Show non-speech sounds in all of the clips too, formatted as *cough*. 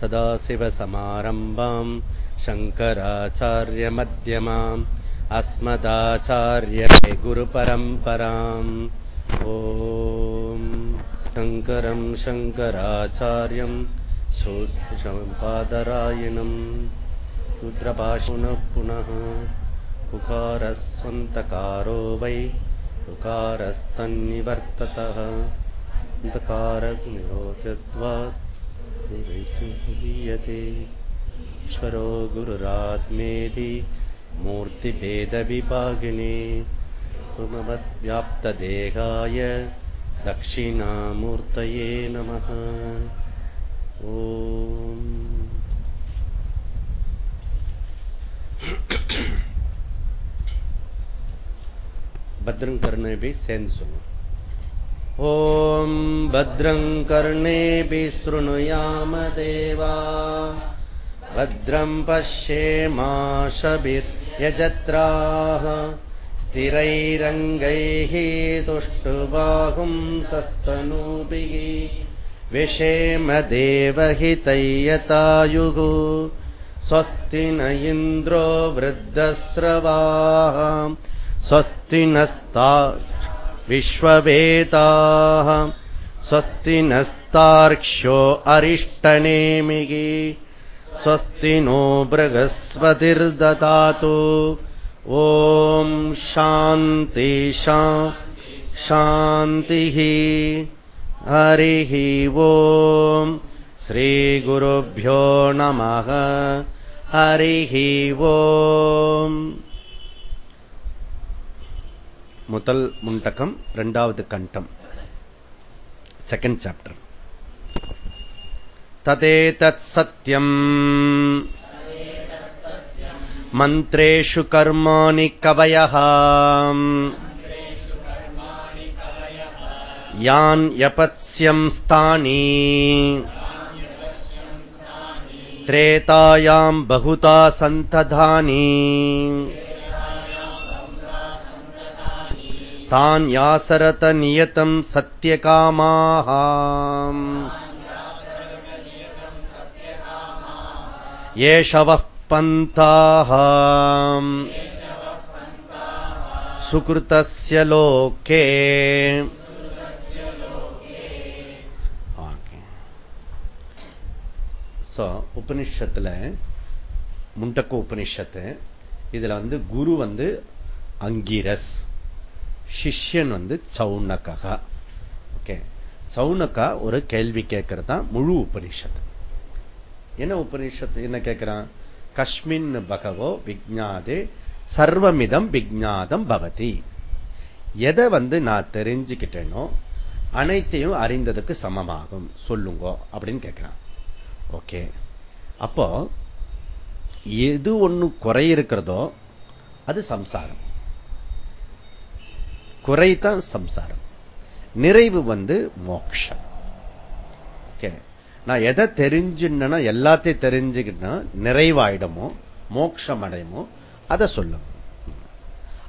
सदाशिवसमारम्भाम् शङ्कराचार्यमध्यमाम् अस्मदाचार्य गुरुपरम्पराम् ॐ शङ्करम् शङ्कराचार्यम् शोत्रपादरायणम् रुद्रभाषुनः पुनः उकारस्वन्तकारो वै उकारस्तन्निवर्ततः अन्धकारविरोचत्वात्ते गुररात्मे मूर्ति मूर्तिभेदविभागिने। गुणवद्व्याप्तदेहाय दक्षिणामूर्तये नमः। ॐ *coughs* भद्रं करने भी सेंस होना ॐ भद्रं कर्णेभिः शृणुयाम देवा। भद्रं पश्येमाशभिर्यजत्राः स्थिरैरङ्गैः तुष्टुबाहुं सस्तनूभिः। विषेम देवहितैयतायुः। स्वस्ति न इन्द्रो वृद्धस्रवाः। स्वस्ति नस्ता विश्ववेदाः स्वस्ति नस्तार्क्ष्यो अरिष्टनेमिः स्वस्ति नो बृहस्पतिर्ददातु। ॐ शान्ति शान्तिः। हरिः ॐ श्रीगुरुभ्यो नमः। हरिः ॐ முதல் முண்டகம் இரண்டாவது கண்டம் செகண்ட் சாப்டர் ததேதத் சத்யம் மந்திரேஷு கர்மாணி கவயः யான் யபத்ஸ்யம் ஸ்தானி त्रेतायाम् बहुता सन्तधानि तान् यासरत नियतम् सत्यकामाः येषवः पन्थाः सुकृतस्य लोके ஸோ உபனிஷத்துல முண்டக்க உபனிஷத்து இதுல வந்து குரு வந்து அங்கிரஸ் சிஷ்யன் வந்து சவுனக்கா ஓகே சவுனக்கா ஒரு கேள்வி கேட்கறது தான் முழு உபனிஷத்து. என்ன உபனிஷத்து என்ன கேட்கிறான் கஷ்மின் பகவோ விஜாதே சர்வமிதம் விஜாதம் பவதி. எதை வந்து நான் தெரிஞ்சுக்கிட்டேனோ அனைத்தையும் அறிந்ததுக்கு சமமாகும். சொல்லுங்க அப்படின்னு கேட்கிறான் ஓகே அப்போ எது ஒண்ணு குறை இருக்கிறதோ அது சம்சாரம். குறைதான் சம்சாரம். நிறைவு வந்து மோக்ஷம். ஓகே. நான் எதை தெரிஞ்சுன்னா எல்லாத்தையும் தெரிஞ்சுக்கிட்டா நிறைவாயிடமோ மோட்சம் அடையுமோ அதை சொல்லும்.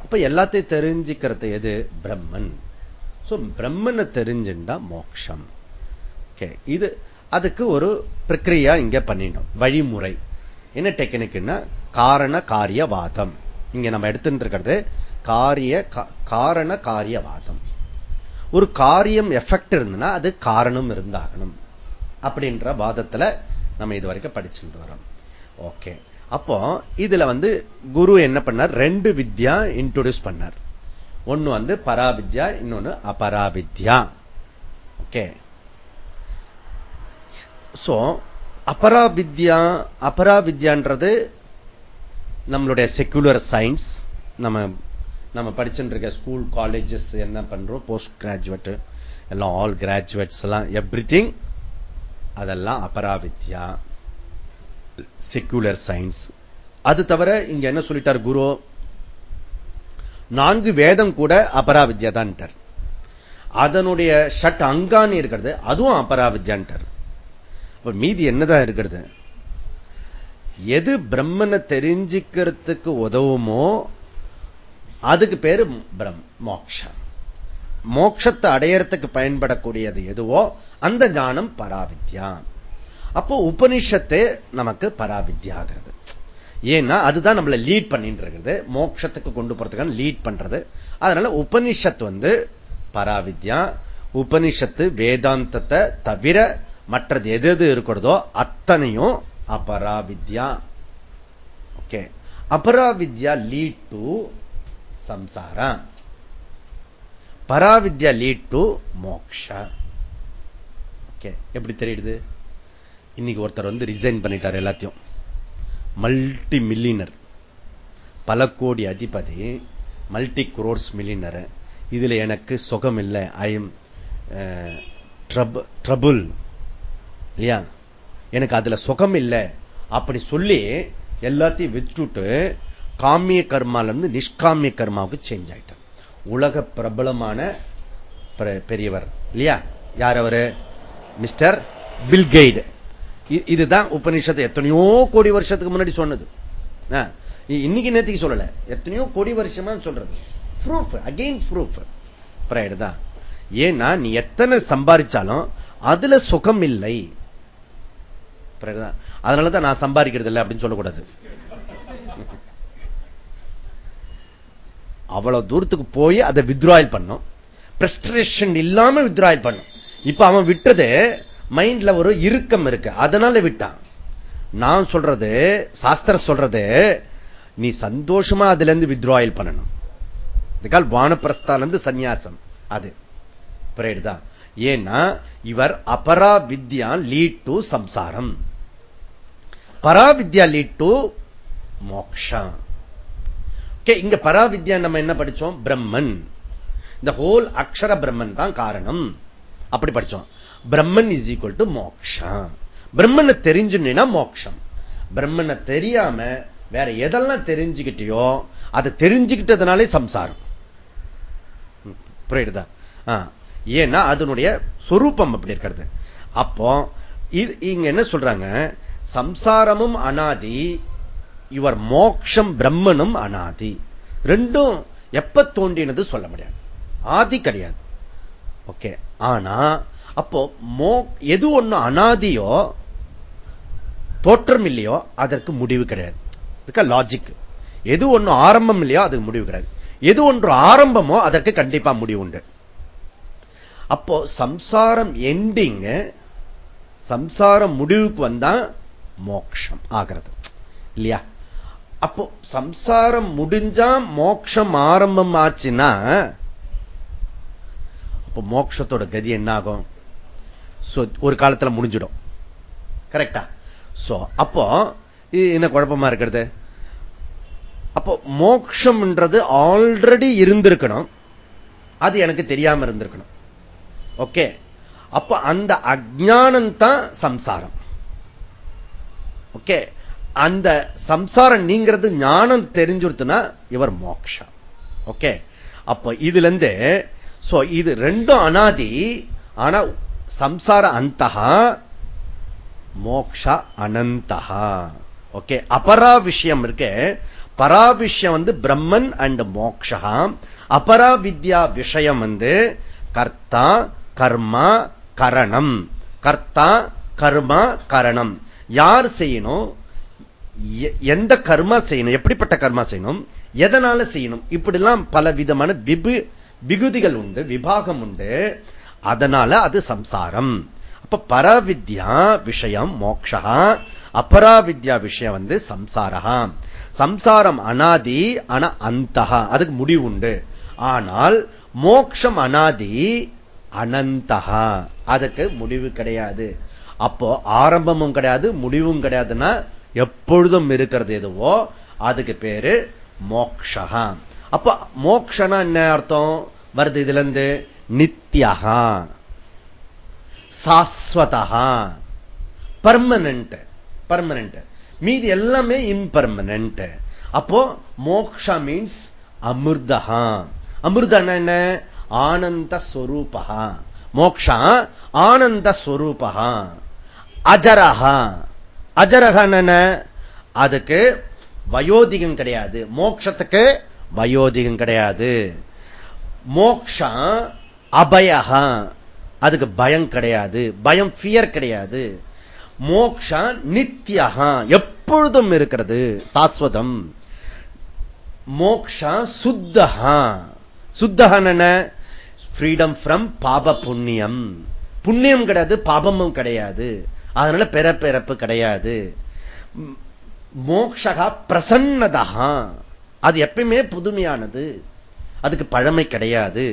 அப்ப எல்லாத்தையும் தெரிஞ்சுக்கிறது எது? பிரம்மன். சோ பிரம்மனை தெரிஞ்சுண்டா மோக்ஷம். ஓகே. இது அதுக்கு ஒரு பிரக்கிரியா இங்க பண்ணிடணும் வழிமுறை. என்ன டெக்னிக்னா காரண காரியவாதம். இங்க நம்ம எடுத்துட்டு இருக்கிறது காரிய காரண காரியவாதம். ஒரு காரியம் எஃபெக்ட் இருந்ததுன்னா அது காரணம் இருந்தாகணும். அப்படின்ற வாதத்துல நம்ம இது வரைக்கும் படிச்சுட்டு வரோம். ஓகே அப்போ இதுல வந்து குரு என்ன பண்ணார்? ரெண்டு வித்யா இன்ட்ரோடியூஸ் பண்ணார். ஒன்னு வந்து பராவித்யா இன்னொன்னு அபராவித்யா. ஓகே சோ அபராவித்யா அபராவித்யான்றது நம்மளுடைய செக்குலர் சயின்ஸ் நம்ம நம்ம படிச்சுட்டு இருக்க ஸ்கூல் காலேஜஸ் என்ன பண்றோம்? போஸ்ட் கிராஜுவேட் எல்லாம் ஆல் கிராஜுவேட்ஸ் எல்லாம் எவ்ரி அதெல்லாம் அபராவித்யா. செக்குலர் சயின்ஸ் அது தவிர இங்க என்ன சொல்லிட்டார் குரு? நான்கு வேதம் கூட அபராவித்யா தான் அதனுடைய ஷட் அங்கான்னு இருக்கிறது அதுவும் அபராவித்யான்ட்டார். மீதி என்னதான் இருக்கிறது? எது பிரம்மனை தெரிஞ்சுக்கிறதுக்கு உதவுமோ அதுக்கு பேரு பிரம் மோக்ஷம் மோட்சத்தை அடையறதுக்கு பயன்படக்கூடியது எதுவோ அந்த ஞானம் பராவித்யா. அப்போ உபனிஷத்து நமக்கு பராவித்யாகிறது. ஏன்னா அதுதான் நம்மளை லீட் பண்ணிட்டு இருக்குது மோட்சத்துக்கு கொண்டு போறதுக்கான லீட் பண்றது. அதனால உபனிஷத் வந்து பராவித்யா. உபனிஷத்து வேதாந்தத்தை தவிர மற்றது எது எது இருக்கிறதோ அத்தனையும் அபராவித்யா. Okay aparavidya lead to samsara paravidya lead to moksha okay எப்படி தெரியுது இன்னைக்கு ஒருத்தர் வந்து ரிசைன் பண்ணிட்டார் எல்லாத்தையும் மல்டி மில்லினர் பல கோடி அதிபதி மல்டி குரோர்ஸ் மில்லினர் இதுல எனக்கு சுகம் இல்லை ஐ எம் ட்ரபுள் இல்லையா எனக்கு அதுல சுகம் இல்லை அப்படி சொல்லி எல்லாத்தையும் விட்டுட்டு காமிய கர்மால இருந்து நிஷ்காமிய கர்மாவுக்கு சேஞ்ச் ஆயிட்டார். உலக பிரபலமான பெரியவர். இல்லையா? யார் அவரு? மிஸ்டர் பில்கெய்டு இதுதான் உபநிஷத்து. எத்தனையோ கோடி வருஷத்துக்கு முன்னாடி சொன்னது. இன்னைக்கு நேற்றுக்கு சொல்லல. எத்தனையோ கோடி வருஷமா சொல்றது. ப்ரூஃப் அகெயின் ப்ரூஃப் தான். ஏன்னா நீ எத்தனை சம்பாதிச்சாலும் அதுல சுகம் இல்லை. அதனாலதான் நான் சம்பாதிக்கிறது இல்லை அப்படின்னு சொல்லக்கூடாது. அவ்வளவு தூரத்துக்கு போய் அதை வித்ராயல் பண்ணும். பிரஸ்ட்ரேஷன் இல்லாம வித்ராயல் பண்ணும். இப்ப அவன் விட்டது மைண்ட்ல ஒரு இறுக்கம் இருக்கு. அதனால விட்டான். நான் சொல்றது சாஸ்திர சொல்றது நீ சந்தோஷமா அதுல இருந்து வித்ராயல் பண்ணணும். இதுக்கால் வானப்பிரஸ்தால இருந்து சந்நியாசம். அது. புரியுதுதான் ஏன்னா இவர் அபரா வித்யா லீட் டு சம்சாரம். பராவித்யா லீட் டு மோக்ஷா இங்க பராவித்யா நம்ம என்ன படிச்சோம்? பிரம்மன். இந்த ஹோல் அக்ஷர பிரம்மன் தான் காரணம். அப்படி படிச்சோம். பிரம்மன் இஸ் ஈக்குவல் டு மோக்ஷம் பிரம்மனை தெரிஞ்சுனா மோக்ஷம். பிரம்மனை தெரியாம வேற எதெல்லாம் தெரிஞ்சுக்கிட்டியோ அதை தெரிஞ்சுக்கிட்டதுனாலே சம்சாரம். புரியுதா? ஏன்னா அதனுடைய சொரூபம் அப்படி இருக்கிறது. அப்போ இங்க என்ன சொல்றாங்க? சம்சாரமும் அனாதி இவர் மோக்ஷம் பிரம்மனும் அனாதி. ரெண்டும் எப்ப தோன்றினது சொல்ல முடியாது. ஆதி கிடையாது. ஓகே. ஆனா அப்போ மோ எது ஒண்ணு அனாதியோ தோற்றம் இல்லையோ அதற்கு முடிவு கிடையாது. இதுக்கு லாஜிக் எது ஒண்ணு ஆரம்பம் இல்லையோ அதுக்கு முடிவு கிடையாது. எது ஒன்று ஆரம்பமோ அதற்கு கண்டிப்பா முடிவு உண்டு. அப்போ சம்சாரம் எண்டிங் சம்சாரம் முடிவுக்கு வந்தா மோக்ஷம் ஆகிறது. இல்லையா? அப்போ சம்சாரம் முடிஞ்சா மோட்சம் ஆரம்பம் ஆச்சுன்னா அப்போ மோட்சத்தோட கதி என்ன ஆகும் ஒரு காலத்துல முடிஞ்சிடும். கரெக்டா சோ அப்போ என்ன குழப்பமா இருக்கிறது? அப்போ மோக்ஷம்ன்றது ஆல்ரெடி இருந்திருக்கணும். அது எனக்கு தெரியாம இருந்திருக்கணும். ஓகே அப்ப அந்த அஜானம் தான் சம்சாரம். ஓகே அந்த சம்சாரம் நீங்கிறது ஞானம் தெரிஞ்சுடுத்துனா இவர் மோக்ஷா ஓகே? அப்ப இதுல இருந்து இது ரெண்டும் அனாதி ஆனா சம்சார அந்தகா மோக்ஷா அனந்தகா ஓகே? அபரா விஷயம் இருக்கு பரா விஷயம் வந்து பிரம்மன் அண்ட் மோக்ஷா அபரா வித்யா விஷயம் வந்து கர்த்தா கர்மா கரணம். கர்த்தா கர்மா கரணம். யார் செய்யணும்? எந்த கர்மா செய்யணும் எப்படிப்பட்ட கர்மா செய்யணும் எதனால செய்யணும் இப்படிலாம் பல விதமான விபு விகுதிகள் உண்டு விபாகம் உண்டு. அதனால அது சம்சாரம். அப்ப பராவித்யா விஷயம் மோக்ஷா அபராவித்யா விஷயம் வந்து சம்சாரா. சம்சாரம் அனாதி ஆனா அந்தகா அதுக்கு முடிவு உண்டு. ஆனால் மோக்ஷம் அனாதி அனந்தகா அதுக்கு முடிவு கிடையாது. அப்போ ஆரம்பமும் கிடையாது முடிவும் கிடையாதுன்னா எப்பொழுதும் இருக்கிறது எதுவோ அதுக்கு பேரு மோக்ஷகா அப்ப மோக்ஷனா என்ன அர்த்தம்? வருது இதுல இருந்து நித்தியகா சாஸ்வதா பர்மனன்ட் பர்மனன்ட் மீதி எல்லாமே இம்பர்மனன்ட் அப்போ மோக்ஷா மீன்ஸ் அமிர்தகா அமிர்தம் என்ன? ஆனந்த ஸ்வரூபா மோக்ஷா ஆனந்த ஸ்வரூபா அஜரஹா. அஜரகன் அதுக்கு வயோதிகம் கிடையாது. மோட்சத்துக்கு வயோதிகம் கிடையாது. மோக்ஷம் அபயகா அதுக்கு பயம் கிடையாது. பயம் ஃபியர் கிடையாது. மோக்ஷம் நித்யகா எப்பொழுதும் இருக்கிறது. சாஸ்வதம். மோக்ஷம் சுத்தகா சுத்தகன் என்ன ஃப்ரீடம் ஃப்ரம் பாப புண்ணியம். புண்ணியம் கிடையாது பாபமும் கிடையாது. அதனால பிறப்பிறப்பு கிடையாது. மோக்ஷகா பிரசன்னதா அது எப்பயுமே புதுமையானது. அதுக்கு பழமை கிடையாது.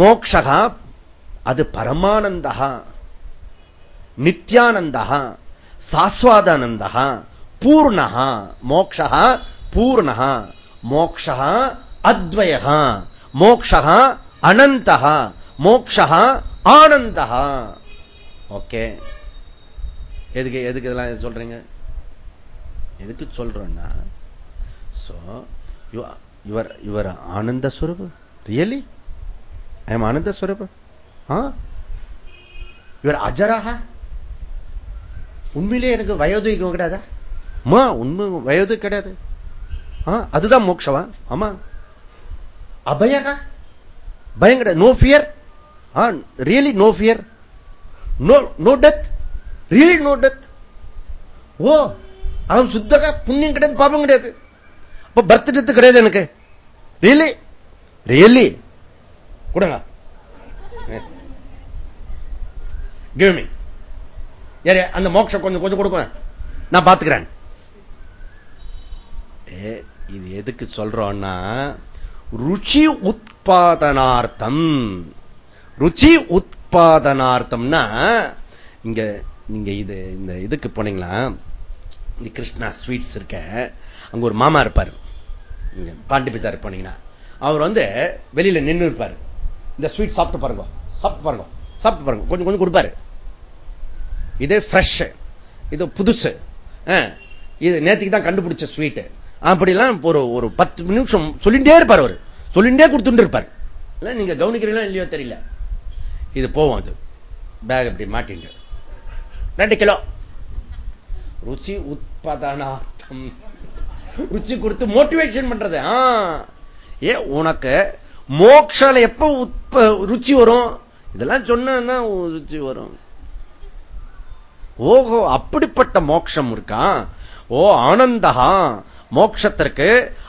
மோக்ஷகா அது பரமானந்தகா நித்யானந்தகா சாஸ்வாதானந்தகா பூர்ணகா மோக்ஷகா பூர்ணகா மோக்ஷகா அத்வயகா மோக்ஷகா அனந்தகா மோக்ஷகா ஆனந்தகா ஓகே. எதுக்கு எதுக்கு இதெல்லாம் சொல்றீங்க? எதுக்கு சொல்றேன்னா யுவர் யுவர் ஆனந்த ஸ்வரூபம் ரியலி ஐ எம் ஆனந்த ஸ்வரூபம் இவர் அஜராக உண்மையிலே எனக்கு வயோது கிடையாதா அம்மா உண்மை வயோது கிடையாது. அதுதான் மோக்ஷவா? ஆமா. அபயகா பயம் கிடையாது. No fear really no fear no no death really no death ஓ அவன் சுத்தக புண்ணியம் கிடையாது பாபம் கிடையாது. அப்ப பர்த் டெத் கிடையாது எனக்கு. ரியலி ரியலி கொடுங்க. கிவ்மி யாரு அந்த மோட்சம் கொஞ்சம் கொஞ்சம் கொடுக்குறேன் நான் பாத்துக்கிறேன். இது எதுக்கு சொல்றோம்னா ருச்சி உத்பாதனார்த்தம். ருச்சி உத் உற்பாதனார்த்தம்னா இங்க நீங்க இது இந்த இதுக்கு போனீங்களா? இந்த கிருஷ்ணா ஸ்வீட்ஸ் இருக்க அங்க ஒரு மாமா இருப்பார். பாண்டி பஜார் போனீங்கன்னா அவர் வந்து வெளியில நின்று இருப்பாரு. இந்த ஸ்வீட் சாப்பிட்டு பாருங்க சாப்பிட்டு பாருங்க சாப்பிட்டு பாருங்க. கொஞ்சம் கொஞ்சம் கொடுப்பாரு. இது ஃப்ரெஷ் இது புதுசு. இது நேற்றுக்கு தான் கண்டுபிடிச்ச ஸ்வீட்டு. அப்படிலாம் ஒரு ஒரு பத்து நிமிஷம் சொல்லிட்டே இருப்பார் அவர். சொல்லிட்டே கொடுத்துட்டு இருப்பார். நீங்க கவனிக்கிறீங்களா இல்லையோ தெரியல. இது போவோம் அது. பேக் இப்படி மாட்டிங்க ரெண்டு கிலோ. ருச்சி உற்பதனார்த்தம் ருச்சி கொடுத்து மோட்டிவேஷன் பண்றது. ஏ உனக்கு மோக்ஷால எப்ப ருச்சி வரும்? இதெல்லாம் சொன்னா ருச்சி வரும். ஓஹோ அப்படிப்பட்ட மோட்சம் இருக்கான் ஓ ஆனந்தகா மோட்சத்திற்கு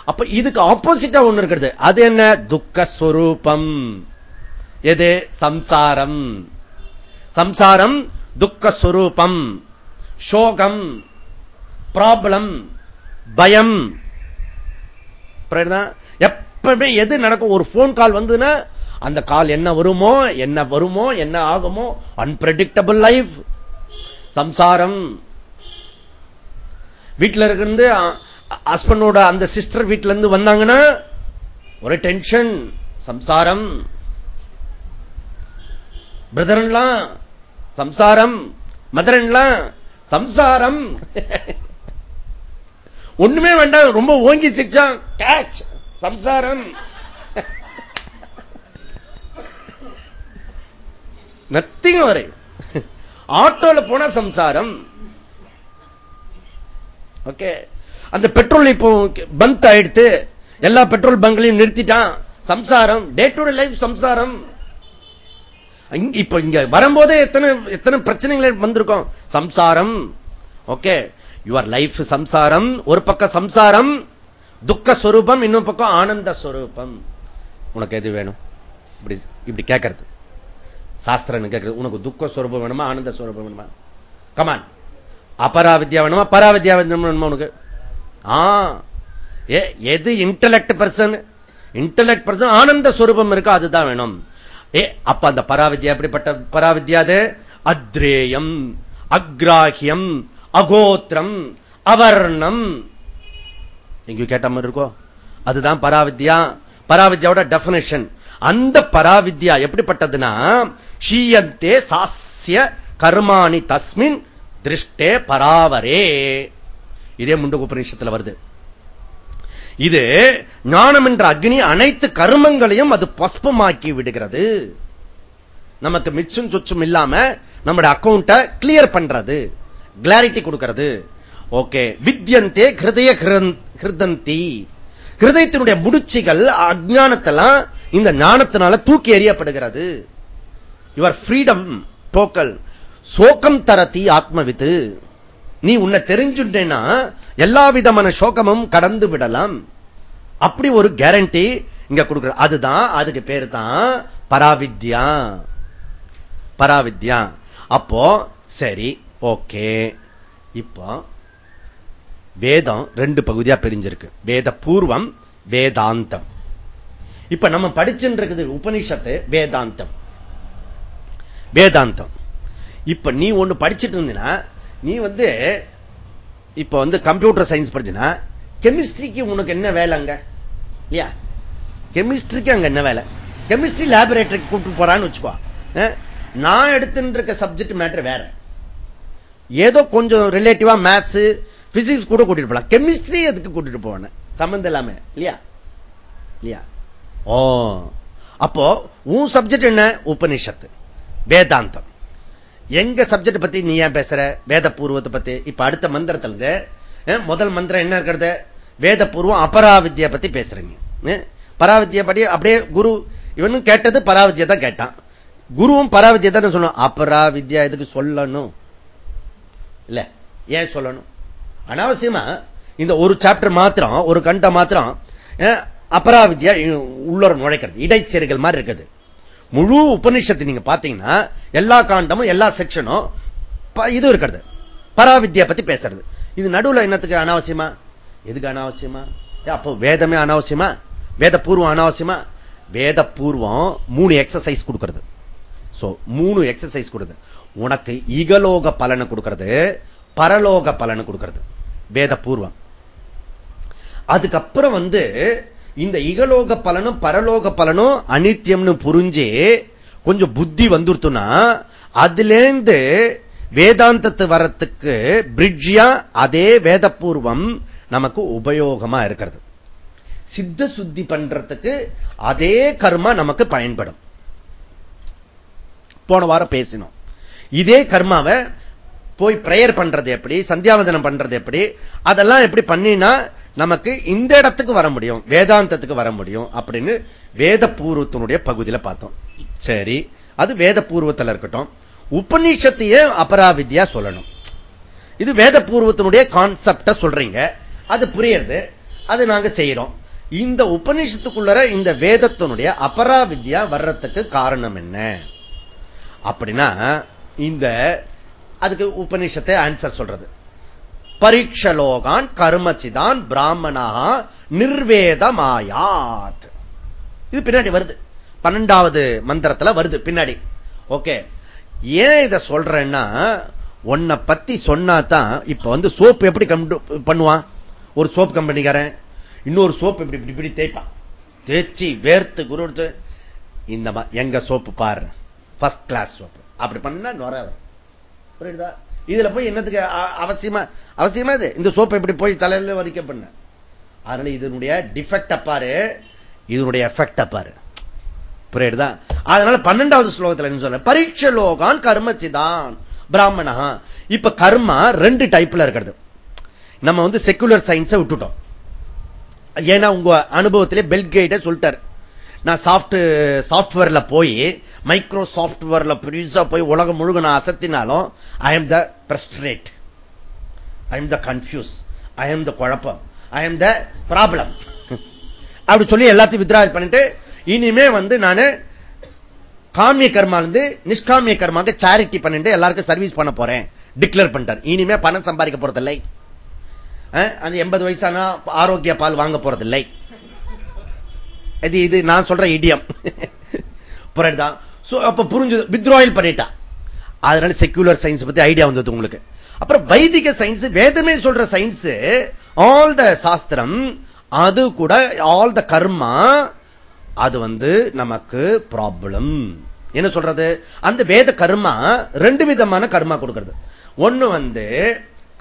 அப்ப இதுக்கு ஆப்போசிட்டா ஒண்ணு இருக்கிறது. அது என்ன? துக்கஸ்வரூபம். எது? சம்சாரம். சம்சாரம் துக்கஸ்வரூபம் சோகம் ப்ராப்ளம் பயம். எப்பவுமே எது நடக்கும்? ஒரு போன் கால் வந்ததுன்னா அந்த கால் என்ன வருமோ என்ன வருமோ என்ன ஆகுமோ அன்பிரடிக்டபிள் லைஃப் சம்சாரம். வீட்டில் இருந்து ஹஸ்பண்டோட அந்த சிஸ்டர் வீட்டில இருந்து வந்தாங்கன்னா ஒரு டென்ஷன் சம்சாரம். பிரதர்லாம் சம்சாரம் மதரன்லாம் சம்சாரம். ஒண்ணுமே வேண்டாம் ரொம்ப ஓங்கி சிக்ஷா கேட்ச் சம்சாரம். நத்திங் வரை ஆட்டோல போனா சம்சாரம். ஓகே. அந்த பெட்ரோல் இப்போ பந்த் ஆயிடுத்து எல்லா பெட்ரோல் பங்க்லையும் நிறுத்திட்டான். சம்சாரம் டே டு டே லைஃப் சம்சாரம். இப்ப இங்க வரும்போதே எத்தனை எத்தனை பிரச்சனைகள் வந்திருக்கோம். சம்சாரம் ஓகே. யுவர் லைஃப் சம்சாரம் ஒரு பக்கம் சம்சாரம் துக்க ஸ்வரூபம் இன்னும் பக்கம் ஆனந்த ஸ்வரூபம் உனக்கு எது வேணும்? இப்படி இப்படி கேட்கறது சாஸ்திரம் கேட்கறது உனக்கு துக்க ஸ்வரூபம் வேணுமா ஆனந்த ஸ்வரூபம் வேணுமா? கமான் அபராவித்யா வேணுமா பராவித்யா வேணுமா உனக்கு? ஆ. எது இன்டலெக்ட் பர்சன் இன்டலெக்ட் பர்சன் ஆனந்த ஸ்வரூபம் இருக்கோ அதுதான் வேணும். ஏ அப்ப அந்த பராவித்யா எப்படிப்பட்ட பராவித்யா அது? அத்ரேயம் அக்ராஹியம் அகோத்திரம் அவர்ணம். எங்கேயும் கேட்ட மாதிரி இருக்கோ? அதுதான் பராவித்யா. பராவித்யாவோட டெபினேஷன் அந்த பராவித்யா எப்படிப்பட்டதுன்னா ஷீயந்தே சாஸ்ய கர்மாணி தஸ்மின் திருஷ்டே பராவரே. இதே முண்டு உபநிஷத்துல வருது. இது ஞானம் என்ற அக்னி அனைத்து கருமங்களையும் அது பஸ்பமாக்கி விடுகிறது. நமக்கு மிச்சம் சொச்சும் இல்லாம நம்முடைய அக்கௌண்ட கிளியர் பண்றது கிளாரிட்டி கொடுக்கிறது. ஓகே வித்யந்தே ஹிருதய ஹிருதந்தி. ஹிருதயத்தினுடைய முடிச்சிகள் அஜானத்தெல்லாம் இந்த ஞானத்தினால தூக்கி எறியப்படுகிறது. யுவர் ஃப்ரீடம் டோக்கல் சோகம் தரத்தி ஆத்மவித்து. நீ உன்னை தெரிஞ்சுட்டேன்னா எல்லா விதமான சோகமும் கடந்து விடலாம். அப்படி ஒரு கேரண்டி இங்க கொடுக்குற அதுதான் அதுக்கு பேரு தான் பராவித்யா. பராவித்யா. அப்போ சரி ஓகே. இப்போ வேதம் ரெண்டு பகுதியா பிரிஞ்சிருக்கு. வேத பூர்வம் வேதாந்தம். இப்ப நம்ம படிச்சுட்டு இருக்குது உபனிஷத்து வேதாந்தம். வேதாந்தம். இப்ப நீ ஒண்ணு படிச்சுட்டு இருந்தீங்கன்னா நீ வந்து இப்ப வந்து கம்ப்யூட்டர் சயின்ஸ் படிச்சுன்னா கெமிஸ்ட்ரிக்கு உனக்கு என்ன வேலை அங்க? இல்லையா? கெமிஸ்ட்ரிக்கு அங்க என்ன வேலை? கெமிஸ்ட்ரி லேபரேட்டரிக்கு கூப்பிட்டு போறான்னு வச்சுக்கோ. நான் எடுத்துட்டு இருக்க சப்ஜெக்ட் மேட்டர் வேற. ஏதோ கொஞ்சம் ரிலேட்டிவா மேத்ஸ் பிசிக்ஸ் கூட கூட்டிட்டு போலாம். கெமிஸ்ட்ரி எதுக்கு கூட்டிட்டு போவேன்? சம்பந்தம் இல்லாம. இல்லையா? இல்லையா? ஓ. அப்போ உன் சப்ஜெக்ட் என்ன? உபனிஷத்து வேதாந்தம். எங்க சப்ஜெக்ட் பத்தி நீ ஏன் பேசுற? வேத பூர்வத்தை பத்தி. இப்ப அடுத்த மந்திரத்துல இருந்து முதல் மந்திரம் என்ன இருக்கிறது? வேத பூர்வம் அபராவித்தியை பத்தி பேசுறீங்க. பராவித்திய படி அப்படியே குரு இவனும் கேட்டது பராவித்திய தான் கேட்டான். குருவும் பராவித்திய தான் சொல்லணும் அபராவித்யா எதுக்கு சொல்லணும்? இல்ல ஏன் சொல்லணும்? அனாவசியமா இந்த ஒரு சாப்டர் மாத்திரம் ஒரு கண்ட மாத்திரம் அபராவித்யா உள்ள நுழைக்கிறது. இடைச்சேர்கள் மாதிரி இருக்குது. முழு உபநிஷத்து நீங்க பாத்தீங்கன்னா எல்லா காண்டமும் எல்லா செக்ஷனும் இது இருக்கிறது. பராவித்யா பத்தி பேசுறது. இது நடுவுல என்னத்துக்கு அனாவசியமா? எதுக்கு அனாவசியமா? அப்போ வேதமே அனாவசியமா? வேத பூர்வம் அனாவசியமா? வேத பூர்வம் மூணு எக்ஸசைஸ் கொடுக்கிறது. மூணு எக்ஸசைஸ் கொடுது. உனக்கு இகலோக பலனை கொடுக்கிறது பரலோக பலனை கொடுக்கிறது. வேத பூர்வம் அதுக்கப்புறம் வந்து இந்த இகலோக பலனும் பரலோக பலனும் அனித்தியம்னு புரிஞ்சு கொஞ்சம் புத்தி வந்துருத்துனா அதுலேருந்து வேதாந்தத்து வரத்துக்கு பிரிட்ஜியா அதே வேதபூர்வம் நமக்கு உபயோகமா இருக்கிறது. சித்த சுத்தி பண்றதுக்கு அதே கர்மா நமக்கு பயன்படும். போன வாரம் பேசினோம். இதே கர்மாவை போய் பிரேயர் பண்றது எப்படி சந்தியாவதனம் பண்றது எப்படி அதெல்லாம் எப்படி பண்ணினா நமக்கு இந்த இடத்துக்கு வர முடியும் வேதாந்தத்துக்கு வர முடியும் அப்படின்னு வேத பூர்வத்தினுடைய பகுதியில் பார்த்தோம். சரி அது வேத பூர்வத்தில் இருக்கட்டும் உபநிஷத்தையே அபராவித்யா சொல்லணும்? இது வேத பூர்வத்தினுடைய கான்செப்ட சொல்றீங்க. அது புரியுறது. அது நாங்க செய்யறோம் இந்த உபநிஷத்துக்குள்ள இந்த வேதத்தினுடைய அபராவித்யா வர்றதுக்கு காரணம் என்ன? அப்படின்னா இந்த அதுக்கு உபநிஷத்தை ஆன்சர் சொல்றது. பரீட்சலோகான் கர்மச்சிதான் பிராமணா நிர்வேதமாயாத். இது பின்னாடி வருது. பன்னெண்டாவது மந்திரத்துல வருது பின்னாடி. ஓகே. ஏன் இதை சொல்றேன்னா உன்னை பத்தி சொன்னாதான் இப்ப வந்து சோப்பு எப்படி பண்ணுவான்? ஒரு சோப் கம்பெனிக்காரன் இன்னொரு சோப்பு இப்படி இப்படி இப்படி தேய்ப்பான். தேய்ச்சி வேர்த்து குரு இந்த எங்க சோப்பு பாரு. First class soap. அப்படி பண்ணா நுர புரியுதா? இதுல போய் என்னத்துக்கு அவசியமா அவசியமா இது? இந்த சோப்பை இப்படி போய் தலையில வரிக்க பண்ண. அதனால இதனுடைய டிஃபெக்ட் அப்பாரு இதனுடைய எஃபெக்ட் அப்பாரு தான் அதனால பன்னெண்டாவது ஸ்லோகத்தில் என்ன சொல்ல பரீட்ச லோகான் கர்மச்சிதான். பிராமணா. இப்ப கர்மா ரெண்டு டைப்ல இருக்கிறது. நம்ம வந்து செக்குலர் சயின்ஸை விட்டுட்டோம். ஏன்னா உங்க அனுபவத்திலே பெல்கேட்ட சொல்லிட்டார். நான் சாஃப்ட் சாப்ட்வேர்ல போய் மைக்ரோ சாப்ட்வேர்ல பெருசா போய் உலகம் முழுக நான் அசத்தினாலும் I am the frustrate I am the confuse I am the குழப்பம். ஐ எம் த ப்ராப்ளம் அப்படி சொல்லி எல்லாத்தையும் வித்ரா பண்ணிட்டு இனிமே வந்து நான் காமிய கர்மா இருந்து நிஷ்காமிய கர்மா வந்து சேரிட்டி பண்ணிட்டு எல்லாருக்கும் சர்வீஸ் பண்ண போறேன். டிக்ளேர் பண்ணிட்டார். இனிமே பணம் சம்பாதிக்க போறதில்லை. அந்த எண்பது வயசான ஆரோக்கிய பால் வாங்க போறதில்லை. இது இது நான் சொல்ற இடியம் புரியுதா? அப்ப புரிஞ்சு வித்ராயல் பண்ணிட்டா. அதனால செக்யூலர் சயின்ஸ் பத்தி ஐடியா வந்தது உங்களுக்கு. அப்புறம் வைதிக சயின்ஸ் வேதமே சொல்ற சயின்ஸ் ஆல் த சாஸ்திரம் அது கூட ஆல் த கர்மா அது வந்து நமக்கு ப்ராப்ளம் என்ன சொல்றது? அந்த வேத கர்மா ரெண்டு விதமான கர்மா கொடுக்கிறது. ஒண்ணு வந்து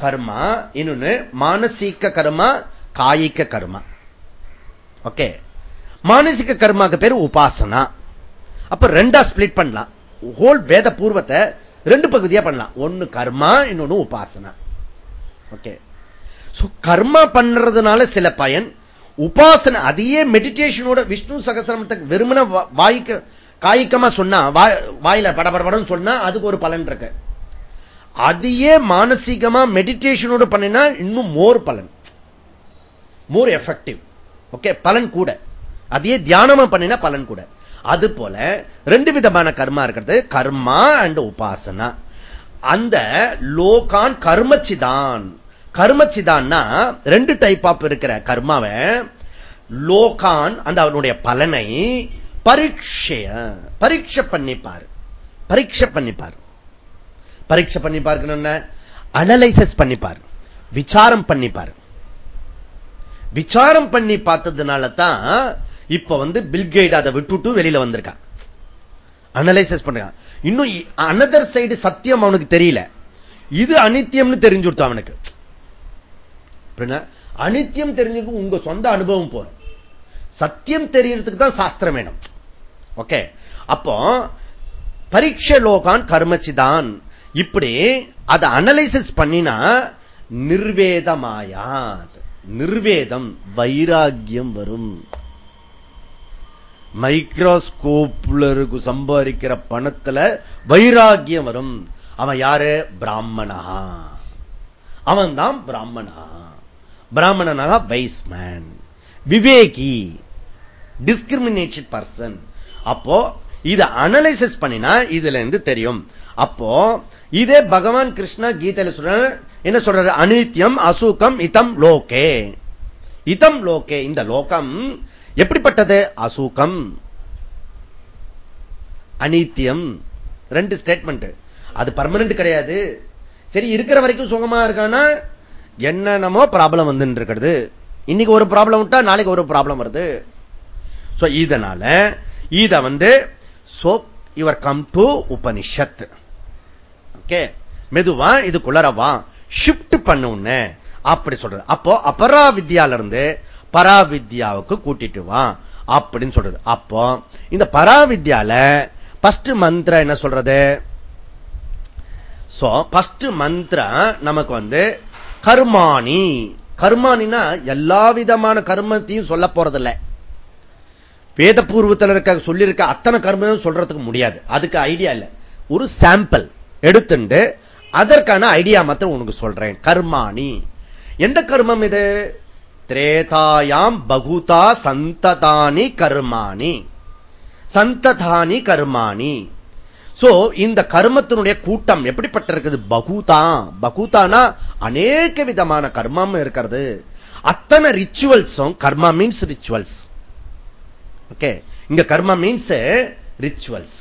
கர்மா இன்னொன்னு மானசீக கர்மா காயிக்க கர்மா. ஓகே மானசிக கர்மாக்கு பேர் உபாசனா. அப்ப ரெண்டா ஸ்பிளிட் பண்ணலாம். ஹோல் வேத பூர்வத்தை ரெண்டு பகுதியா பண்ணலாம். ஒன்னு கர்மா இன்னொன்னு உபாசனா. ஓகே கர்மா பண்றதுனால சில பயன். உபாசனை அதையே மெடிடேஷனோட விஷ்ணு சகசிரமத்துக்கு வெறுமன வாய்க்கு காய்க்கமா சொன்னா வாயில படபடபடம் சொன்னா அதுக்கு ஒரு பலன் இருக்கு. அதையே மானசீகமா மெடிடேஷனோட பண்ணினா இன்னும் மோர் பலன். மோர் எஃபெக்டிவ் ஓகே பலன் கூட. அதையே தியானமா பண்ணினா பலன் கூட. அது போல ரெண்டு விதமான கர்மா இருக்கிறது. கர்மா அண்ட் உபாசனா. அந்த லோகான் கர்மச்சிதான். கர்மச்சிதான்னா ரெண்டு டைப் ஆப் இருக்கிற கர்மாவை. லோகான் அந்த அவனுடைய பலனை பரீட்சைய பரீட்சை பண்ணிப்பார். பரீட்சை பண்ணிப்பார். பரீட்சை பண்ணி பார்க்கணும் அனலைசஸ் பண்ணிப்பார். விசாரம் பண்ணிப்பார். விசாரம் பண்ணி பார்த்ததுனால தான் இப்ப வந்து பில்கைட் அதை விட்டுட்டு வெளியில வந்திருக்கான். அனலைசஸ் பண்றான். இன்னும் அனதர் சைடு சத்தியம் அவனுக்கு தெரியல. இது அனித்தியம்னு தெரிஞ்சு கொடுத்தான் அவனுக்கு. அனித்தியம் தெரிஞ்சுக்கு உங்க சொந்த அனுபவம் போறோம் சத்தியம் தெரியறதுக்கு தான் சாஸ்திரம் வேணும். ஓகே அப்போ பரீட்சை லோகான் கர்மச்சிதான். இப்படி அதை அனலைசிஸ் பண்ணினா நிர்வேதமாயா நிர்வேதம் வைராக்கியம் வரும். மைக்ரோஸ்கோப்ல இருக்கு சம்பாதிக்கிற பணத்துல வைராக்கியம் வரும். அவன் யாரு? பிராமணா. அவன் தான் பிராமணா. பிராமணனாக வைஸ்மேன் விவேகி. டிஸ்கிரிமினேஷன் பர்சன் அப்போ இதை அனலைசிஸ் பண்ணினா இதுல இருந்து தெரியும். அப்போ இதே பகவான் கிருஷ்ணா கீதையில சொல்ற என்ன சொல்றாரு? அனித்யம் அசூக்கம் இதம் லோகே. இதம் லோகே. இந்த லோகம் எப்படிப்பட்டது? அசூகம். அனித்தியம் ரெண்டு ஸ்டேட்மெண்ட் அது பர்மனன்ட் கிடையாது. சரி இருக்கிற வரைக்கும் சுகமா இருக்கானா? என்னென்னமோ ப்ராப்ளம் வந்து இருக்கிறது. இன்னைக்கு ஒரு ப்ராப்ளம் விட்டா நாளைக்கு ஒரு ப்ராப்ளம் வருது. இதனால இத வந்து so your come to Upanishad okay மெதுவா இதுக்குள்ளரவா ஷிப்ட் பண்ணுன்னு அப்படி சொல்றது. அப்போ அபரா வித்யால இருந்து பராவித்யாவுக்கு கூட்டிட்டு வா அப்படின்னு சொல்றது. அப்போ இந்த பராவித்யால பஸ்ட் மந்திரம் என்ன சொல்றது? பஸ்ட் மந்திரம் நமக்கு வந்து கர்மாணி. கர்மானினா எல்லா விதமான கர்மத்தையும் சொல்ல போறதில்லை. வேத பூர்வத்தில் இருக்க சொல்லியிருக்க அத்தனை கர்மம் சொல்றதுக்கு முடியாது. அதுக்கு ஐடியா இல்லை. ஒரு சாம்பிள் எடுத்துட்டு அதற்கான ஐடியா மாத்திரம் உனக்கு சொல்றேன். கர்மாணி. எந்த கர்மம் இது? திரேதாயாம் பகுதா சந்ததானி கர்மாணி. சந்ததானி கர்மாணி. சோ இந்த கர்மத்தினுடைய கூட்டம் எப்படிப்பட்டிருக்குது? பகுதா. பகுதானா அநேக விதமான கர்மம் இருக்கிறது. அத்தனை ரிச்சுவல்ஸும் கர்மா மீன்ஸ் ரிச்சுவல்ஸ் ஓகே இங்க karma means rituals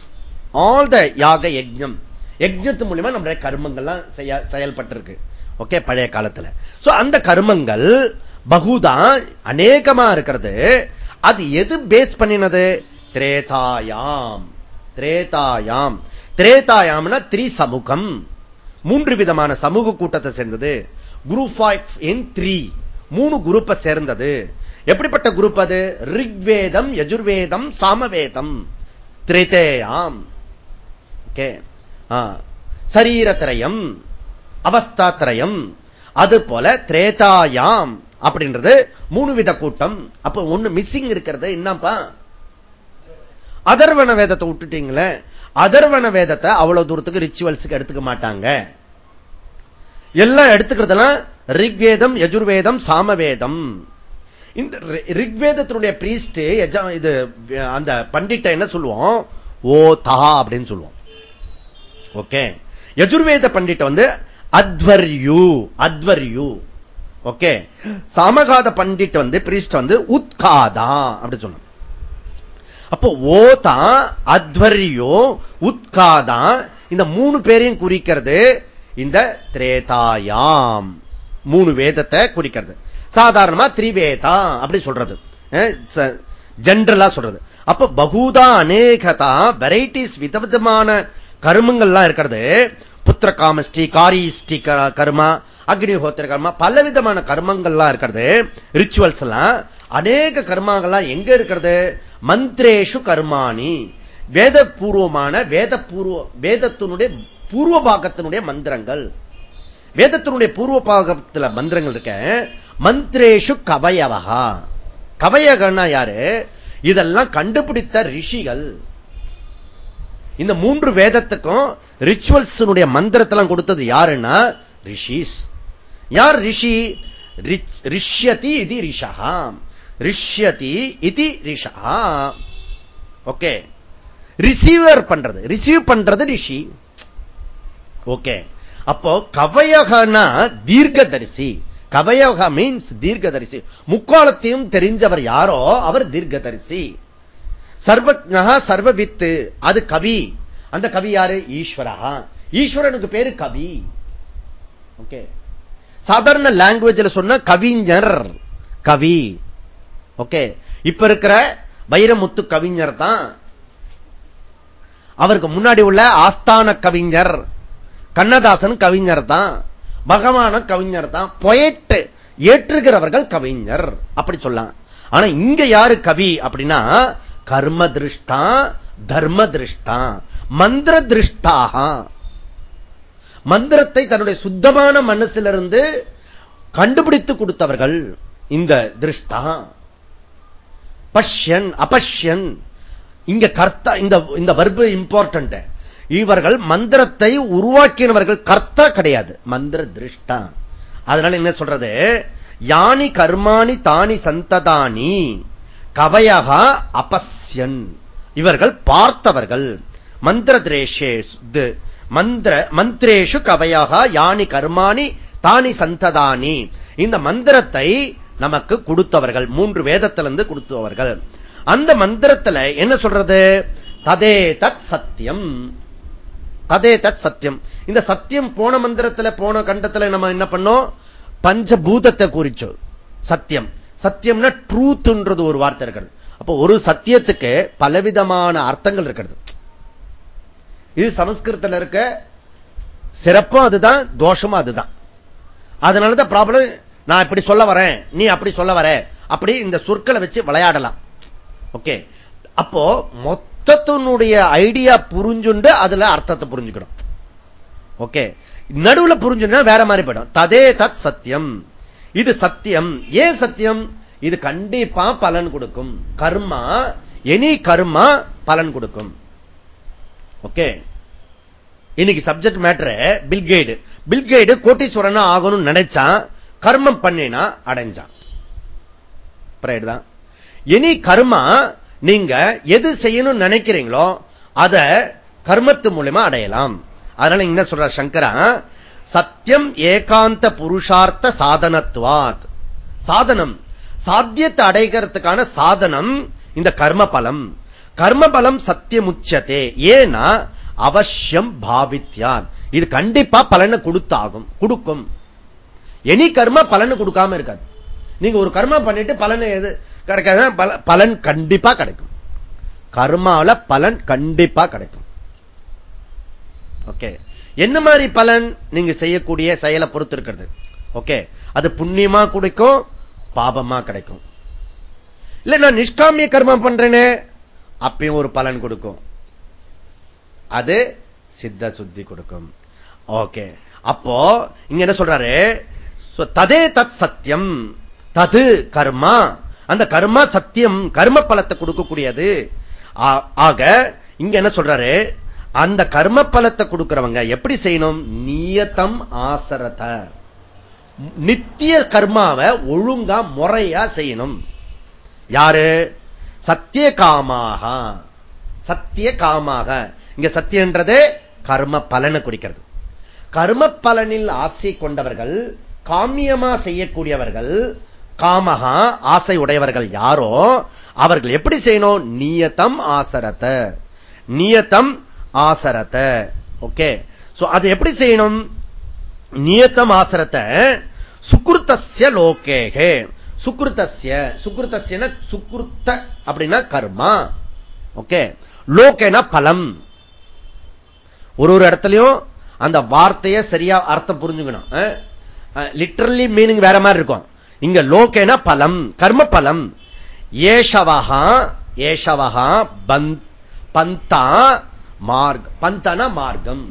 all the யாக யஜ்யம் யஜ்யத்து மூலியமா நம்முடைய கர்மங்கள்லாம் செயல்பட்டிருக்கு. ஓகே பழைய காலத்துல. சோ அந்த கர்மங்கள் பகுதான் அநேகமா இருக்கிறது. அது எது பேஸ் பண்ணினது? திரேதாயாம். திரேதாயாம். திரேதாயாம்னா த்ரீ சமூகம் மூன்று விதமான சமூக கூட்டத்தை சேர்ந்தது. குரூப் ஆஃப் இன் த்ரீ மூணு குரூப்பை சேர்ந்தது. எப்படிப்பட்ட குரூப் அது? ரிக்வேதம் யஜுர்வேதம் சாமவேதம். திரேதேயாம். ஓகே சரீரத்திரயம் அவஸ்தாத்திரயம். அது போல திரேதாயாம். அப்படின்றது மூணு வித கூட்டம். அப்ப ஒண்ணு மிஸ்ஸிங் இருக்கிறது என்னப்பா? அதர்வன வேதத்தை விட்டுட்டீங்களே அதர்வன வேதத்தை அவ்வளவு தூரத்துக்கு ரிச்சுவல்ஸுக்கு எடுத்துக்க மாட்டாங்க. எல்லாம் எடுத்துக்கிறதுலாம் ரிக்வேதம் யஜுர்வேதம் சாமவேதம். இந்த ரிக்வேதத்தினுடைய பிரீஸ்ட் இது அந்த பண்டிட்ட என்ன சொல்லுவோம்? ஓ தா அப்படின்னு சொல்லுவோம். ஓகே யஜுர்வேத பண்டிட்ட வந்து அத்வர்யூ அத்வர்யூ. ஓகே. சாமகாத பண்டிட் வந்து பிரீஸ்ட் வந்து உத்காதா அப்படி சொன்ன அப்போ ஓதா அத்வரியோ உத்காதா இந்த மூணு பேரையும் குறிக்கிறது இந்த திரேதாயாம். மூணு வேதத்தை குறிக்கிறது. சாதாரணமா திரிவேதா அப்படி சொல்றது. ஜென்ரலா சொல்றது. அப்ப பகுதா அநேகதா வெரைட்டிஸ் விதவிதமான கருமங்கள்லாம் இருக்கிறது. புத்திர காமஸ்டி காரிஸ்டி கர்மா அக்னிஹோத்திர கர்மா பல விதமான கர்மங்கள்லாம் இருக்கிறது. ரிச்சுவல்ஸ் எல்லாம் அநேக கர்மாங்கள்லாம் எங்க இருக்கிறது? மந்திரேஷு கர்மாணி. வேத பூர்வமான வேத வேதத்தினுடைய பூர்வ பாகத்தினுடைய மந்திரங்கள். வேதத்தினுடைய பூர்வ பாகத்துல மந்திரங்கள் இருக்க மந்திரேஷு கவயவகா கவயகன்னா யாரு? இதெல்லாம் கண்டுபிடித்த ரிஷிகள். இந்த மூன்று வேதத்துக்கும் ரிச்சுவல்ஸ் மந்திரத்தெல்லாம் கொடுத்தது யாருன்னா ரிஷிஸ். யார் ரிஷி? ரிஷ்யதி இது ரிஷா ரிஷ்யதி இது ரிஷா ஓகே. ரிசீவர் பண்றது. ரிசீவ் பண்றது ரிஷி. ஓகே. அப்போ கவயகனா தீர்க்கதரிசி. கவயக மீன்ஸ் தீர்க்கதரிசி. முக்காலத்தையும் தெரிஞ்சவர் யாரோ அவர் தீர்க்கதரிசி. சர்வஜா சர்வவித்து. அது கவி. அந்த கவி யாரு? ஈஸ்வரா. ஈஸ்வரனுக்கு பேரு கவி. ஓகே. சாதாரண லாங்குவேஜில் சொன்ன கவிஞர். கவி. ஓகே இப்ப இருக்கிற வைரமுத்து கவிஞர் தான். அவருக்கு முன்னாடி உள்ள ஆஸ்தான கவிஞர். கண்ணதாசன் கவிஞர் தான். பகவான கவிஞர் தான். பொயட்டு ஏற்றுகிறவர்கள் கவிஞர். அப்படி சொல்லலாம். ஆனா இங்க யாரு கவி அப்படின்னா கர்ம திருஷ்டா தர்ம திருஷ்டா மந்திர திருஷ்டாக மந்திரத்தை தன்னுடைய சுத்தமான மனசிலிருந்து கண்டுபிடித்து கொடுத்தவர்கள் இந்த திருஷ்டா. பஷ்யன் அபஷ்யன் இங்க கர்த்தா இந்த இந்த வர்பு இம்பார்ட்டன்ட் இவர்கள் மந்திரத்தை உருவாக்கினவர்கள் கர்த்தா கிடையாது. மந்திர திருஷ்டா. அதனால என்ன சொல்றது? யானி கர்மாணி தானி சந்ததானி. கவயகா அபஸ்யன் இவர்கள் பார்த்தவர்கள். மந்திர திரேஷே மந்திர மந்திரேஷு கவையாக யானி கர்மாணி தானி சந்ததானி. இந்த மந்திரத்தை நமக்கு கொடுத்தவர்கள் மூன்று வேதத்திலிருந்து கொடுத்தவர்கள். அந்த மந்திரத்துல என்ன சொல்றது? ததே தத் சத்தியம். ததே தத் சத்தியம். இந்த சத்தியம் போன மந்திரத்துல போன கண்டத்துல நம்ம என்ன பண்ணோம்? பஞ்சபூதத்தை குறிச்சோம். சத்தியம். சத்தியம்னா ட்ரூத்ன்றது ஒரு வார்த்தை இருக்கிறது. அப்போ ஒரு சத்தியத்துக்கு பலவிதமான அர்த்தங்கள் இருக்கிறது. இது சமஸ்கிருத்தில் இருக்க சிறப்பும் அதுதான் தோஷமும் அதுதான். அதனாலதான் ப்ராப்ளம் நான் இப்படி சொல்ல வரேன் நீ அப்படி சொல்ல வர அப்படி இந்த சொற்களை வச்சு விளையாடலாம். ஓகே அப்போ மொத்தத்தினுடைய ஐடியா புரிஞ்சுண்டு அதுல அர்த்தத்தை புரிஞ்சுக்கணும். ஓகே நடுவுல புரிஞ்சுன்னா வேற மாதிரி போயிடும். ததே தத் சத்தியம். இது சத்தியம். ஏன் சத்தியம்? இது கண்டிப்பா பலன் கொடுக்கும். கர்மா எனி கர்மா பலன் கொடுக்கும். ஓகே இன்னைக்கு சப்ஜெக்ட் மேட்டர் பில்கைடு பில்கைடு கோட்டீஸ்வரனா ஆகணும்னு நினைச்சான். கர்மம் பண்ணினா அடைஞ்சான். தான். எனி கர்மா நீங்க எது செய்யணும்னு நினைக்கிறீங்களோ அத கர்மத்து மூலியமா அடையலாம். அதனால என்ன சொல்ற சங்கரா? சத்தியம் ஏகாந்த புருஷார்த்த சாதனத்துவாத். சாதனம். சாத்தியத்தை அடைகிறதுக்கான சாதனம் இந்த கர்ம பலம். கர்ம பலம் சத்தியமுச்சதே. ஏன்னா அவசியம் பாவித்யான். இது கண்டிப்பா பலனை கொடுத்தாகும் கொடுக்கும். எனி கர்ம பலனை கொடுக்காம இருக்காது. நீங்க ஒரு கர்மம் பண்ணிட்டு பலன் எது கிடைக்காத பலன் கண்டிப்பா கிடைக்கும். கர்மால பலன் கண்டிப்பா கிடைக்கும். ஓகே. என்ன மாதிரி பலன் நீங்க செய்யக்கூடிய செயலை பொறுத்து இருக்கிறது? ஓகே. அது புண்ணியமா கிடைக்கும் பாபமா கிடைக்கும். இல்ல நான் நிஷ்காமிய கர்மம் பண்றேனே அப்பயும் ஒரு பலன் கொடுக்கும். அது சித்த சுத்தி கொடுக்கும். ஓகே. அப்போ இங்க என்ன சொல்றாரு? ததே தத் சத்தியம். தது கர்மா. அந்த கர்மா சத்தியம் கர்ம பலத்தை கொடுக்கக்கூடியது. ஆக இங்க என்ன சொல்றாரு? அந்த கர்ம பலத்தை கொடுக்கிறவங்க எப்படி செய்யணும்? நியத்தம் ஆசரத. நித்திய கர்மாவை ஒழுங்கா முறையா செய்யணும். யாரு? சத்திய காமாக சத்திய காமாக இங்க சத்தியன்றது கர்ம பலனை குறிக்கிறது. கர்ம பலனில் ஆசை கொண்டவர்கள் காமியமா செய்யக்கூடியவர்கள் காமகா ஆசை உடையவர்கள் யாரோ அவர்கள் எப்படி செய்யணும்? நியத்தம் ஆசரத்த. நியத்தம் ஆசரத்த. ஓகே? அது எப்படி செய்யணும்? நியத்தம் ஆசரத்தை. சுக்ருத்தசிய லோகேகே. சுக்ருத்தசிய சுக்ருத்தசியன சுக்ருத்த அப்படின்னா கர்மா. ஓகே? லோகேனா பலம். ஒரு ஒரு இடத்துலையும் அந்த வார்த்தையை சரியா அர்த்தம் புரிஞ்சுக்கணும். லிட்டரலி மீனிங் வேற மாதிரி இருக்கும். இங்க லோகேன பலம் கர்ம பலம். ஏஷவகா ஏஷவகா பந்தா மார்க் பந்தன மார்க்கம்.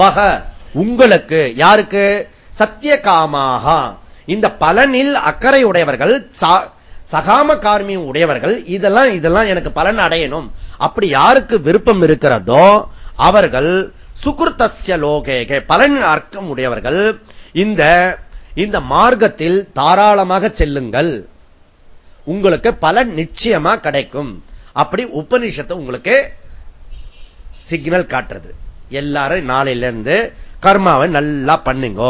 வக உங்களுக்கு யாருக்கு? சத்திய காமாக இந்த பலனில் அக்கறை உடையவர்கள் சகாம கார்மியம் உடையவர்கள் இதெல்லாம் இதெல்லாம் எனக்கு பலன் அடையணும். அப்படி யாருக்கு விருப்பம் இருக்கிறதோ அவர்கள் சுகுர்த்தசிய லோகேக பலன் அர்க்கம் உடையவர்கள் இந்த இந்த மார்க்கத்தில் தாராளமாக செல்லுங்கள். உங்களுக்கு பலன் நிச்சயமா கிடைக்கும். அப்படி உபநிஷத்தை உங்களுக்கு சிக்னல் காட்டுறது. எல்லாரும் நாளையில இருந்து கர்மாவை நல்லா பண்ணுங்க.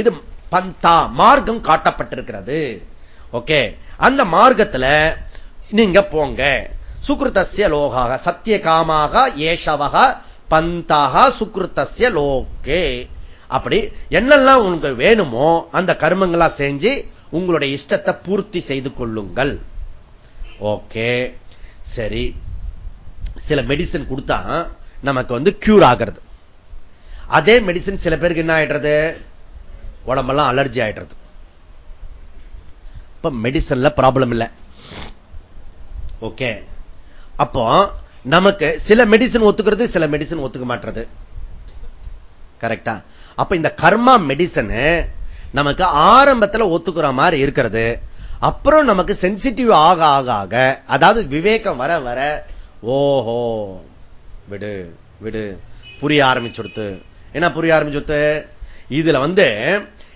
இது பந்தா மார்க்கம் காட்டப்பட்டிருக்கிறது. ஓகே அந்த மார்க்கத்துல நீங்க போங்க. சுக்ருத்தசிய லோகாக சத்திய காமாக ஏஷவக பந்தாக சுக்ருத்தசிய லோகே. அப்படி என்னெல்லாம் உங்களுக்கு வேணுமோ அந்த கர்மங்களா செஞ்சு உங்களுடைய இஷ்டத்தை பூர்த்தி செய்து கொள்ளுங்கள். ஓகே சரி. சில மெடிசன் கொடுத்தா நமக்கு வந்து கியூர் ஆகிறது. அதே மெடிசன் சில பேருக்கு என்ன ஆயிடுறது? உடம்பெல்லாம் அலர்ஜி ஆயிடுறது. இப்ப மெடிசன்ல ப்ராப்ளம் இல்லை. ஓகே அப்போ நமக்கு சில மெடிசன் ஒத்துக்கிறது சில மெடிசன் ஒத்துக்க மாட்டுறது. கரெக்டா அப்ப இந்த கர்மா மெடிசன் நமக்கு ஆரம்பத்தில் ஒத்துக்கிற மாதிரி இருக்கிறது. அப்புறம் நமக்கு சென்சிட்டிவ் ஆக ஆக ஆக அதாவது விவேகம் வர வர ஓஹோ விடு விடு புரிய ஆரம்பிச்சுடுத்து. என்ன புரிய ஆரம்பிச்சுடுத்து? இதுல வந்து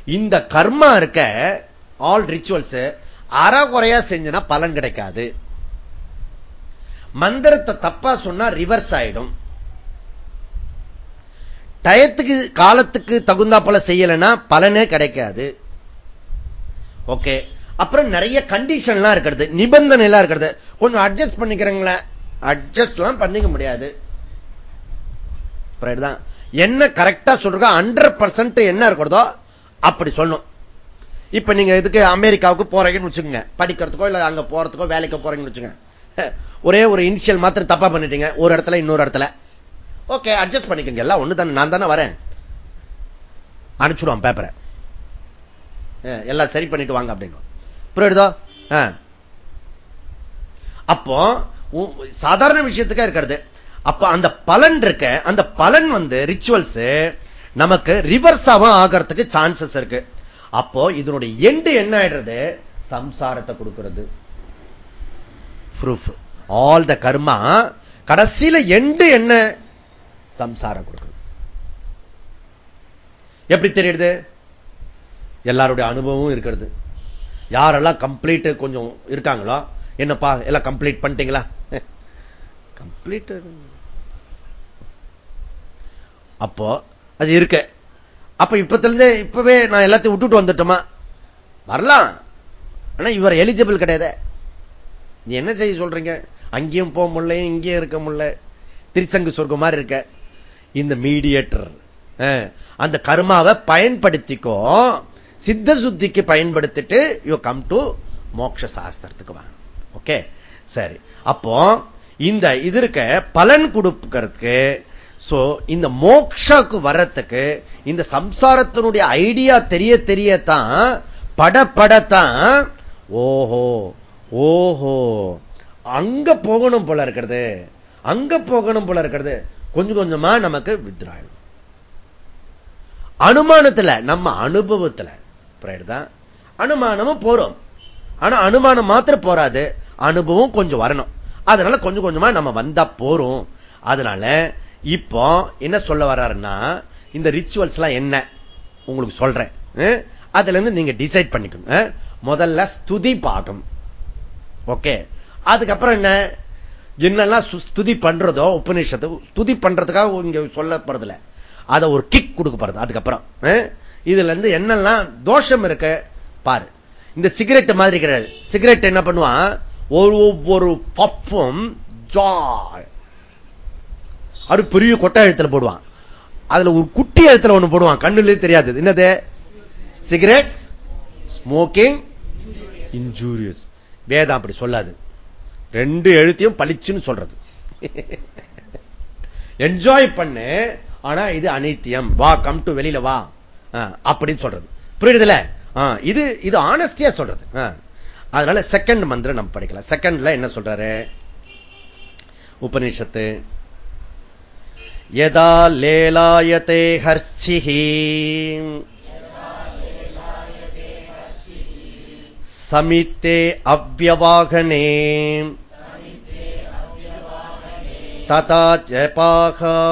இந்த கர்மா இருக்க ஆல் ரிச்சுவல்ஸ் அறகுறையா செஞ்சுனா பலன் கிடைக்காது. மந்திரத்தை தப்பா சொன்னா ரிவர்ஸ் ஆயிடும். டயத்துக்கு காலத்துக்கு தகுந்தா போல செய்யலன்னா பலனே கிடைக்காது. ஓகே அப்புறம் நிறைய கண்டிஷன்லாம் இருக்கிறது. நிபந்தனை எல்லாம் இருக்கிறது. கொஞ்சம் அட்ஜஸ்ட் பண்ணிக்கிறீங்களா. அட்ஜஸ்ட் எல்லாம் பண்ணிக்க முடியாது. என்ன கரெக்டா சொல்றோம் ஹண்ட்ரட் பர்சன்ட் என்ன இருக்கிறதோ அப்படி சொல்லணும். இப்ப நீங்க இதுக்கு அமெரிக்காவுக்கு போறீங்கன்னு வச்சுக்கோங்க. படிக்கிறதுக்கோ இல்ல அங்க போறதுக்கோ வேலைக்கு போறீங்கன்னு வச்சுங்க ஒரே ஒரு இனிஷியல் மாத்திரம் தப்பா பண்ணிட்டீங்க. ஒரு இடத்துல இன்னொரு இடத்துல. ஓகே அட்ஜஸ்ட் பண்ணிக்கோங்க. எல்லாம் ஒண்ணு தானே நான் தானே வரேன். அனுப்பிச்சுடுவான் பேப்பரை எல்லாம் சரி பண்ணிட்டு வாங்க அப்படின்னு புரியுதோ? அப்போ சாதாரண விஷயத்துக்கா இருக்கிறது. அப்ப அந்த பலன் இருக்க அந்த பலன் வந்து ரிச்சுவல்ஸ் நமக்கு ரிவர்ஸாவும் ஆகிறதுக்கு சான்சஸ் இருக்கு. அப்போ இதனுடைய எண்டு என்ன ஆயிடுறது? சம்சாரத்தை கொடுக்கிறது. ஆல் த கர்மா கடைசியில எண்டு என்ன? சம்சாரம் கொடுக்கிறது. எப்படி தெரியுது? எல்லாருடைய அனுபவமும் இருக்கிறது. யாரெல்லாம் கம்ப்ளீட் கொஞ்சம் இருக்காங்களோ என்னப்பா எல்லாம் கம்ப்ளீட் பண்ணிட்டீங்களா? *laughs* கம்ப்ளீட் அப்போ அது இருக்க. அப்ப இப்பத்திலிருந்து இப்பவே நான் எல்லாத்தையும் விட்டுட்டு வந்துட்டோமா? வரலாம். ஆனா இவர் எலிஜிபிள் கிடையாது. நீ என்ன செய்ய சொல்றீங்க? அங்கேயும் போக முடியல இங்கேயும் இருக்க முடியல. திருச்சங்கு சொர்க்கம் மாதிரி இருக்க. இந்த மீடியேட்டர் அந்த கர்மாவை பயன்படுத்திக்கோ. சித்த சுத்திக்கு பயன்படுத்திட்டு யூ கம் டு மோட்ச சாஸ்திரத்துக்கு வாங்க ஓகே சரி. அப்போ இந்த இது இருக்க பலன் கொடுக்கறதுக்கு சோ இந்த மோக்ஷாக்கு வர்றதுக்கு இந்த சம்சாரத்தினுடைய ஐடியா தெரிய தெரியத்தான் பட படத்தான் ஓஹோ ஓஹோ அங்க போகணும் போல இருக்கிறது. அங்க போகணும் போல இருக்கிறது. கொஞ்சம் கொஞ்சமா நமக்கு வித்ராயம் அனுமானத்துல நம்ம அனுபவத்துல அனுமானமும் போறோம். ஆனா அனுமானம் மாத்திரம் போராது அனுபவம் கொஞ்சம் வரணும். அதனால கொஞ்சம் கொஞ்சமா நம்ம வந்தா போறோம். அதனால இப்போ என்ன சொல்ல வர்றாருன்னா இந்த ரிச்சுவல்ஸ் எல்லாம் என்ன? உங்களுக்கு சொல்றேன். அதுல இருந்து நீங்க டிசைட் பண்ணிக்கணும். முதல்ல ஸ்துதி பாகம். ஓகே. அதுக்கப்புறம் என்ன? என்னெல்லாம் ஸ்துதி பண்றதோ உபநிஷத்து ஸ்துதி பண்றதுக்காக இங்க சொல்லப்படுறதுல அதை ஒரு கிக் கொடுக்க போறது அதுக்கப்புறம். இதுல இருந்து என்னெல்லாம் தோஷம் இருக்கு பாரு. இந்த சிகரெட் மாதிரி கிடையாது சிகரெட் என்ன பண்ணுவான்? ஒவ்வொரு பஃப்பும் அவரு பெரிய கொட்டை எழுத்துல போடுவான். அதுல ஒரு குட்டி எழுத்துல ஒண்ணு போடுவான். கண்ணுல தெரியாது. என்னது? சிகரெட் ஸ்மோக்கிங் இன்ஜூரியஸ் வேதம் அப்படி சொல்லாது. ரெண்டு எழுத்தையும் பளிச்சுன்னு சொல்றது. *laughs* என்ஜாய் பண்ணு. ஆனா இது அனைத்தியம். வா கம் டு வெளியில வா. அப்படின்னு சொல்றது. புரியுதுல இது இது ஆனஸ்டியா சொல்றது. அதனால செகண்ட் மந்திரம் நம்ம படிக்கலாம். செகண்ட்ல என்ன சொல்றாரு? உபநிஷத்து. யதா லேலாயத்தே ஹர்ச்சிஹி சமித்தே அவ்வவாகனே ததா ஜபாகவந்தரேன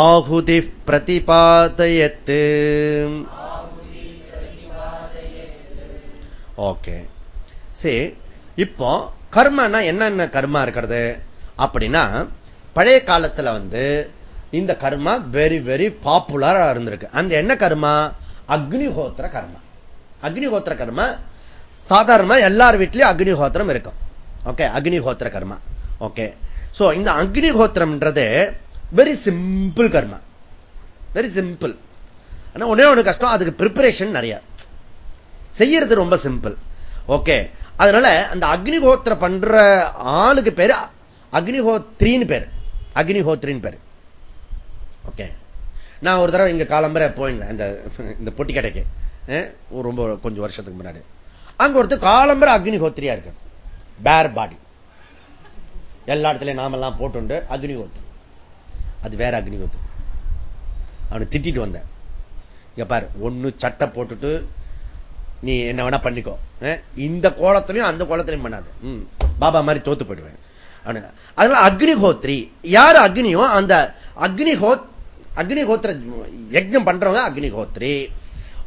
ஆகுதி பிரதிபாதயத்து. ஓகே. சரி இப்போ கர்மனா என்னென்ன கர்மா இருக்கிறது? அப்படின்னா பழைய காலத்துல வந்து இந்த கர்மா வெரி வெரி பாப்புலரா இருந்திருக்கு. அந்த என்ன கர்மா? அக்னிஹோத்திர கர்மா. அக்னிஹோத்திர கர்மா சாதாரணமா எல்லார் வீட்லயும் அக்னிஹோத்திரம் இருக்கும். Okay அக்னிஹோத்திர karma. ஓகே சோ இந்த அக்னிஹோத்திரம்ன்றது very simple karma. Very simple ஆனா ஒன்னே ஒண்ணு கஷ்டம் அதுக்கு ப்ரிப்பரேஷன் நிறைய. செய்யறது ரொம்ப சிம்பிள் ஓகே அதனால அந்த அக்னிஹோத்திர பண்ற ஆளுக்கு பேரு அக்னிஹோத்ரின்னு பேரு. அக்னிஹோத்ரின்னு பேரு. ஓகே நான் ஒரு தடவை இங்க காலம்பரை போயிருந்தேன் இந்த இந்த பொட்டி கடைக்கு ரொம்ப கொஞ்சம் வருஷத்துக்கு முன்னாடி. அங்க ஒருத்தர் காலம்பரை அக்னிஹோத்திரியா இருக்கு பேர் பாடி எல்லா இடத்துலயும் நாமெல்லாம் போட்டு அக்னிஹோத்திரம். அது வேற அக்னிஹோத்திரம். அவனை திட்டிட்டு வந்தேன். இங்க பாரு ஒன்னு சட்டை போட்டுட்டு நீ என்ன வேணா பண்ணிக்கோ. இந்த கோலத்திலையும் அந்த கோலத்திலையும் பண்ணாது. பாபா மாதிரி தோத்து போயிடுவேன். அதனால அக்னிஹோத்ரி யார் அக்னியோ அந்த அக்னிஹோத் அக்னிஹோத்திர யஜ்யம் பண்றவங்க அக்னிஹோத்ரி.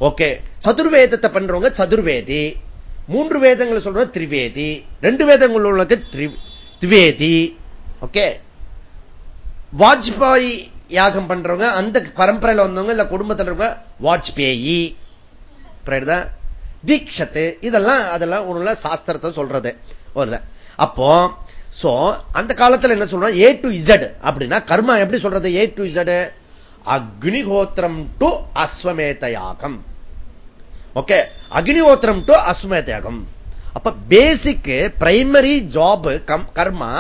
ஓகே. சதுர்வேதத்தை பண்றவங்க சதுர்வேதி. மூன்று வேதங்களை சொல்ற திரிவேதி. ரெண்டு வேதங்கள் உள்ளவங்க திவேதி. ஓகே. வாஜ்பாய் யாகம் பண்றவங்க அந்த பரம்பரையில் வந்தவங்க இல்ல குடும்பத்தில் இருக்க வாஜ்பேயி. தீட்சத்து இதெல்லாம் அதெல்லாம் ஒரு சாஸ்திரத்தை சொல்றது. வருது அப்போ சோ அந்த காலத்துல என்ன சொல்றோம் ஏ டு இசட் அப்படின்னா கர்மா எப்படி சொல்றது? ஏ டு இசட் அக்னிஹோத்திரம் டு அஸ்வமேத யாகம் ஓகே அக்னிஹோத்திரம் டு அஸ்வமேதயாகம். அப்ப பேசிக் பிரைமரி ஜாப் கர்மா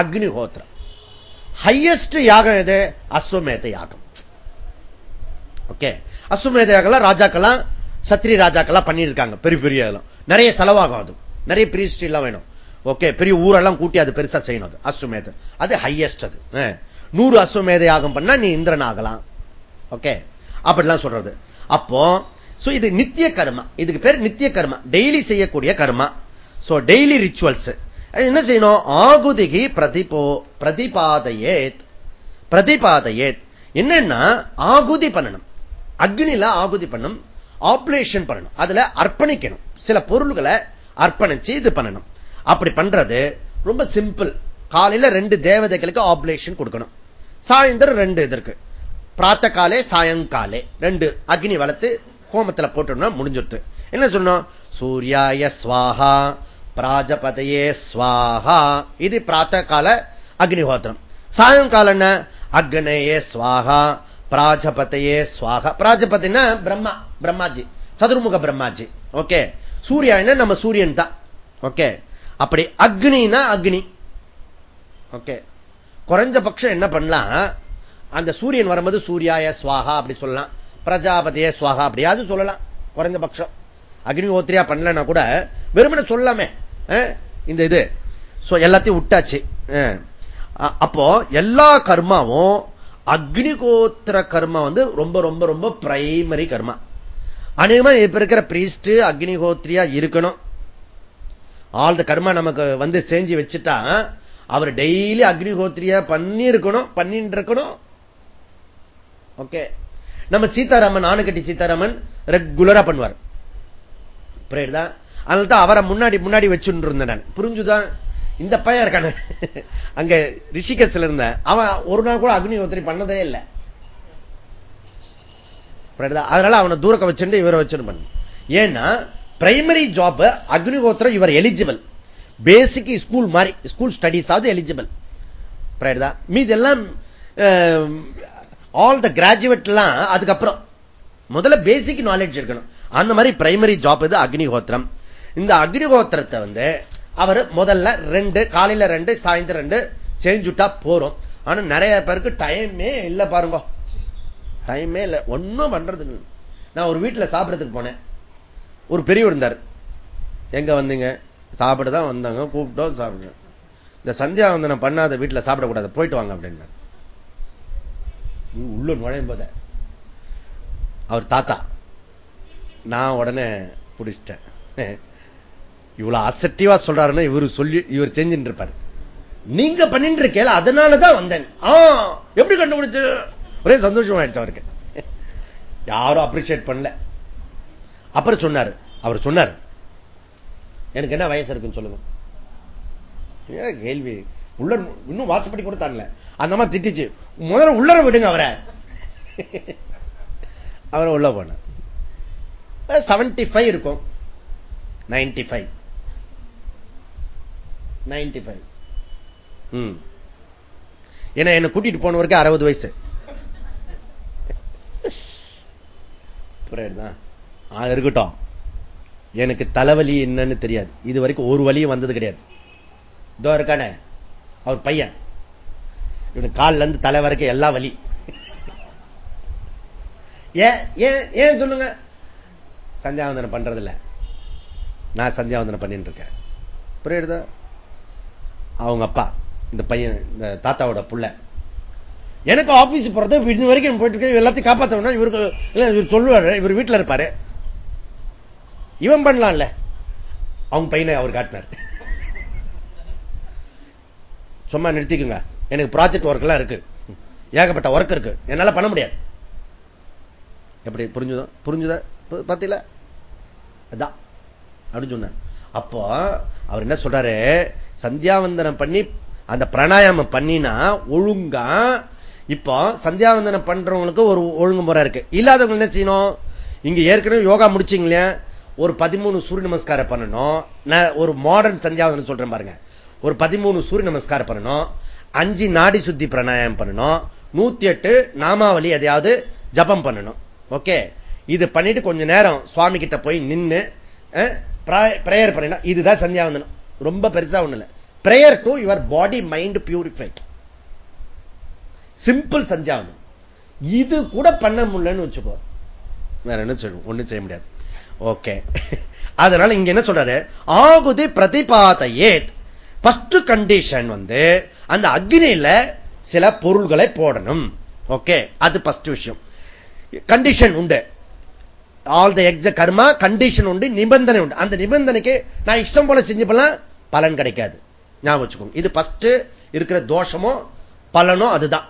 அக்னிஹோத்திரம். ஹையஸ்ட் யாகம் எது? அஸ்வமேத யாகம் ஓகே அஸ்வமேத யாகலாம் ராஜாக்கெல்லாம் சத்ரி ராஜாக்கெல்லாம் பண்ணியிருக்காங்க பெரிய பெரிய நிறைய செலவாகும் அது. நிறைய பிரீஸ்ட் எல்லாம் வேணும். ஓகே பெரிய ஊரெல்லாம் கூட்டி அது பெருசா செய்யணும் அது. அஸ்வமேத அது ஹையஸ்ட் அது. நூறு அஸ்வமேத யாகம் பண்ணா நீ இந்திரன் ஆகலாம். ஓகே அப்படிலாம் சொல்றது. அப்போ இது நித்திய கர்மா. இதுக்கு பேர் நித்திய கர்மா. டெய்லி செய்யக்கூடிய கர்மா. சோ டெய்லி ரிச்சுவல்ஸ் என்ன செய்யணும்? ஆகுதிகி பிரதிபோ பிரதிபாதையேத். பிரதிபாதையேத். என்னன்னா ஆகுதி பண்ணணும். அக்னில ஆகுதி பண்ணணும். ஆப்ரேஷன் பண்ணணும். அதுல அர்ப்பணிக்கணும். சில பொருள்களை அர்ப்பணிச்சு இது பண்ணணும். அப்படி பண்றது ரொம்ப சிம்பிள் காலையில ரெண்டு தேவதைகளுக்கு ஆப்ரேஷன் கொடுக்கணும். சாயந்தரம் ரெண்டு இதற்கு. பிராத்த காலே சாயங்காலே. ரெண்டு அக்னி வளர்த்து கோமத்துல போட்டோம்னா முடிஞ்சிருத்து என்ன சொன்னோம்? சூர்யாய ஸ்வாஹா பிராஜபதையே ஸ்வாஹா. இது பிராத்த கால அக்னிஹோத்திரம் சாயங்காலம் என்ன? அக்னேயே ஸ்வாஹா. பிராஜபதையே சுவாக. பிராஜபத்தின்னா பிரம்மா பிரம்மாஜி. சதுர்முக பிரம்மாஜி. ஓகே. சூர்யான்னா நம்ம சூரியன் தான். ஓகே. அப்படி அக்னினா அக்னி. ஓகே. குறைஞ்சபட்சம் என்ன பண்ணலாம்? அந்த சூரியன் வரும்போது சூர்யாய சுவாகா அப்படி சொல்லலாம். பிரஜாபதியே சுவாகா அப்படியாவது சொல்லலாம். குறைஞ்சபட்சம். அக்னி அக்னிஹோத்திரியா பண்ணலன்னா கூட வெறுமனை சொல்லாமே. இந்த இது. எல்லாத்தையும் விட்டாச்சு. அப்போ எல்லா கர்மாவும் அக்னிகோத்திர கர்மா வந்து ரொம்ப ரொம்ப ரொம்ப பிரைமரி கர்மா. அநேகமா இப்ப இருக்கிற பிரீஸ்ட் அக்னிகோத்திரியா இருக்கணும். ஆல் த கர்மா நமக்கு வந்து செஞ்சு வச்சுட்டா அவர் டெய்லி அக்னிஹோத்திரியா பண்ணி இருக்கணும் பண்ணிட்டு இருக்கணும் ஓகே நம்ம சீதாராமன் ஆணுக்கட்டி சீதாராமன் ரெகுலரா பண்ணுவார். தான் அதனால தான் அவரை முன்னாடி முன்னாடி வச்சுட்டு இருந்தேன் நான். புரிஞ்சுதான் இந்த பையன் இருக்கான. அங்க ரிஷிகஸ்ல இருந்த. அவன் ஒரு நாள் கூட அக்னிஹோத்திரி பண்ணதே இல்லை. அதனால அவனை தூரக்க வச்சுட்டு இவரை வச்சுட்டு ஏன்னா பிரைமரி ஜாப் அக்னிஹோத்திரம் இவர் எலிஜிபிள் பேசிக் ஸ்கூல் மாதிரி ஸ்கூல் ஸ்டடிஸ் ஆகுது எலிஜிபிள் மீது எல்லாம் ஆல் த கிராஜுவேட் எல்லாம் அதுக்கப்புறம். முதல்ல பேசிக் நாலேஜ் இருக்கணும். அந்த மாதிரி பிரைமரி ஜாப் இது அக்னிஹோத்திரம் இந்த அக்னிஹோத்திரத்தை வந்து அவர் முதல்ல ரெண்டு காலையில ரெண்டு சாயந்தரம் ரெண்டு செஞ்சுட்டா போறோம். ஆனா நிறைய பேருக்கு டைமே இல்லை பாருங்க. டைமே இல்லை. ஒன்றும் பண்றது நான் ஒரு வீட்டில் சாப்பிட்றதுக்கு போனேன். ஒரு பெரியவர் இருந்தார். எங்க வந்தீங்க? சாப்பிடதான் வந்தாங்க. கூப்பிட்டோம் சாப்பிடுங்க இந்த சந்தியா நான் பண்ணாத வீட்டில் சாப்பிடக்கூடாது. போயிட்டு வாங்க அப்படின்னு உள்ள நுழையும் போத அவர் தாத்தா நான் உடனே பிடிச்சிட்டேன். இவ்வளவு அசட்டிவா சொல்றாருன்னா இவர் சொல்லி இவர் செஞ்சுட்டு இருப்பாரு நீங்க பண்ணிட்டு இருக்கேல அதனாலதான் வந்தேன். எப்படி கண்டுபிடிச்சு? ஒரே சந்தோஷம் ஆயிடுச்சு அவருக்கு. யாரும் அப்ரிசியேட் பண்ணல. அப்புறம் சொன்னார் அவர் சொன்னார் எனக்கு என்ன வயசு இருக்குன்னு சொல்லுங்க. கேள்வி? உள்ள இன்னும் வாசப்படி கூட தாண்டல. அந்த மாதிரி திட்டிச்சு முதல்ல உள்ளர விடுங்க அவரை. அவரை உள்ள போன செவன்டி ஃபைவ் இருக்கும். Ninety five ninety five. ஏன்னா என்ன கூட்டிட்டு போனவருக்கு அறுபது வயசு. அது இருக்கட்டும். எனக்கு தலைவலி என்னன்னு தெரியாது. இது வரைக்கும் ஒரு வழியும் வந்தது கிடையாது. இதோ இருக்கானே. அவர் பையன். இவனுக்கு காலில் இருந்து தலை வரைக்கும் எல்லா வலி. ஏன் ஏன் சொல்லுங்க? சந்தியாவந்தனம் பண்றதில்ல. நான் சந்தியாவந்தனம் பண்ணிட்டு இருக்கேன். புரியுதா அவங்க அப்பா இந்த பையன் இந்த தாத்தாவோட புள்ள. எனக்கு ஆபீஸ் போறது இது வரைக்கும் போயிட்டு இருக்க எல்லாத்தையும் காப்பாற்றணும் இவருக்கு இவர் சொல்லுவாரு இவர் வீட்டில் இருப்பாரு. இவன் பண்ணலாம்ல. அவங்க பையனை அவர் காட்டினார். சும்மா நிறுத்திக்குங்க. எனக்கு ப்ராஜெக்ட் ஒர்க் எல்லாம் இருக்கு. ஏகப்பட்ட ஒர்க் இருக்கு. என்னால பண்ண முடியாது. எப்படி புரிஞ்சுதோ? புரிஞ்சுதா? பாத்தீங்களா? அதான். அப்படின்னு சொன்னார். அப்போ அவர் என்ன சொல்றாரு? சந்தியாவந்தனம் பண்ணி அந்த பிராணாயாமம் பண்ணினா ஒழுங்கா இப்போ சந்தியாவந்தனம் பண்றவங்களுக்கு ஒரு ஒழுங்குமுறை இருக்கு. இல்லாதவங்க என்ன செய்யணும்? இங்க ஏற்கனவே யோகா முடிச்சிங்களே ஒரு பதிமூணு சூரிய நமஸ்காரம் பண்ணணும். நான் ஒரு மாடர்ன் சந்தியாவந்தனம் சொல்றேன் பாருங்க. ஒரு பதிமூணு சூரிய நமஸ்காரம் பண்ணணும். அஞ்சு நாடி சுத்தி பிராணாயம் பண்ணணும். நூத்தி எட்டு நாமாவளி எதையாவது ஜபம் பண்ணணும். ஓகே? இது பண்ணிட்டு கொஞ்ச நேரம் சுவாமி கிட்ட போய் நின்று பிரேயர் பண்ணினா இதுதான் சந்தியாவந்தனம். ரொம்ப பெருசா ஒண்ணு இல்லை prayer to your body mind purified simple சஞ்சாவனம் இது கூட பண்ண முடியலன்னு வச்சுக்கோ. வேற என்ன சொல்லுவோம் ஒண்ணும் செய்ய முடியாது. ஓகே அதனால இங்க என்ன சொல்றாரு? ஆகுதி பிரதிபாத ஏத் கண்டிஷன் வந்து அந்த அக்னியில சில பொருள்களை போடணும். ஓகே அது பஸ்ட் விஷயம். கண்டிஷன் உண்டு. ஆல் த எக்ஸ கர்மா கண்டிஷன் உண்டு நிபந்தனை உண்டு. அந்த நிபந்தனைக்கு நான் இஷ்டம் போல செஞ்சு போலாம் பலன் கிடைக்காது. ஞாபகம் வச்சுக்கோங்க. இது பஸ்ட் இருக்கிற தோஷமோ பலனோ அதுதான்.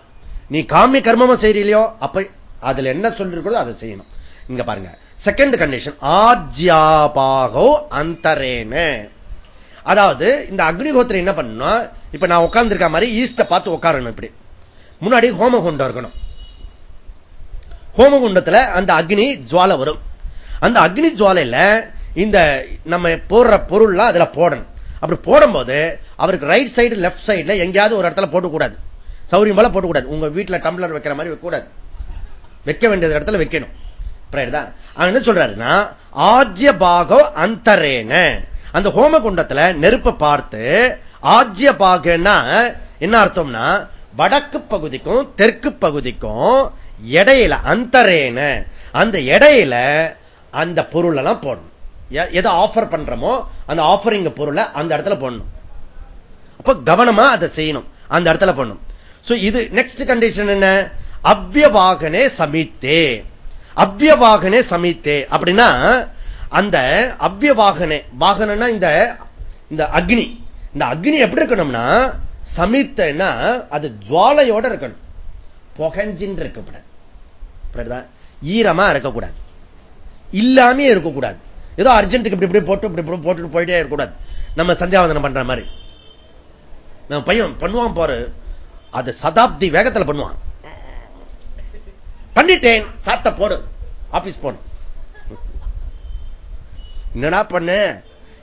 நீ காமி கர்மமா செய்யலையோ அப்ப அதுல என்ன சொல்லிருக்கோ அதை செய்யணும். இங்க பாருங்க. செகண்ட் கண்டிஷன் ஆஜ்யாபாகோ அந்தரேன அதாவது இந்த அக்னிகோத்திரம் என்ன பண்ணணும் இப்ப நான் உட்கார்ந்துருக்க மாதிரி ஈஸ்ட பார்த்து உட்காரணும் இப்படி. முன்னாடி ஹோமகுண்டம் இருக்கணும். ஹோமகுண்டத்துல அந்த அக்னி ஜுவால வரும். அந்த அக்னி ஜுவாலையில இந்த நம்ம போடுற பொருள்லாம் அதுல போடணும். அப்படி போடும்போது அவருக்கு ரைட் சைடு லெப்ட் சைடுல எங்கேயாவது ஒரு இடத்துல போட்டுக்கூடாது சௌரியம் போல போட்டுக்கூடாது உங்க வீட்டுல டம்ளர் வைக்கிற மாதிரி வைக்கக்கூடாது. வைக்க வேண்டிய இடத்துல வைக்கணும். என்ன சொல்றாருன்னா ஆஜ்ய பாகோ அந்தரேன. அந்த ஹோம குண்டத்துல நெருப்பை பார்த்து ஆஜ்ய பாகன்னா என்ன அர்த்தம்னா வடக்கு பகுதிக்கும் தெற்கு பகுதிக்கும் இடையில அந்தரேன. அந்த இடையில அந்த பொருள் எல்லாம் போடணும் எதை ஆஃபர் பண்றோமோ அந்த ஆஃபரிங் பொருளை அந்த இடத்துல போடணும். அப்ப கவனமா அதை செய்யணும். அந்த இடத்துல போடணும். இது நெக்ஸ்ட் கண்டிஷன் என்ன? அவ்வியவாகனே சமித்தே. அவ்வியவாகனே சமித்தே. அப்படின்னா அந்த அவ்வியவாகனே வாகனா இந்த இந்த அக்னி. இந்த அக்னி எப்படி இருக்கணும்னா சமீத்தன்னா அது ஜுவாலையோட இருக்கணும். புகஞ்சின்னு இருக்கக்கூடாது. ஈரமா இருக்கக்கூடாது. இல்லாமே இருக்கக்கூடாது. ஏதோ அர்ஜென்ட்டுக்கு இப்படி இப்படி போட்டு இப்படி போட்டுட்டு போயிட்டே இருக்கக்கூடாது. நம்ம சந்தியாவந்தனம் பண்ற மாதிரி. நம்ம பையன் பண்ணுவான் போற அது சதாப்தி வேகத்தில் பண்ணுவான். பண்ணிட்டேன். சாப்பிட்ட போடு. ஆபீஸ் போன என்னடா பண்ண?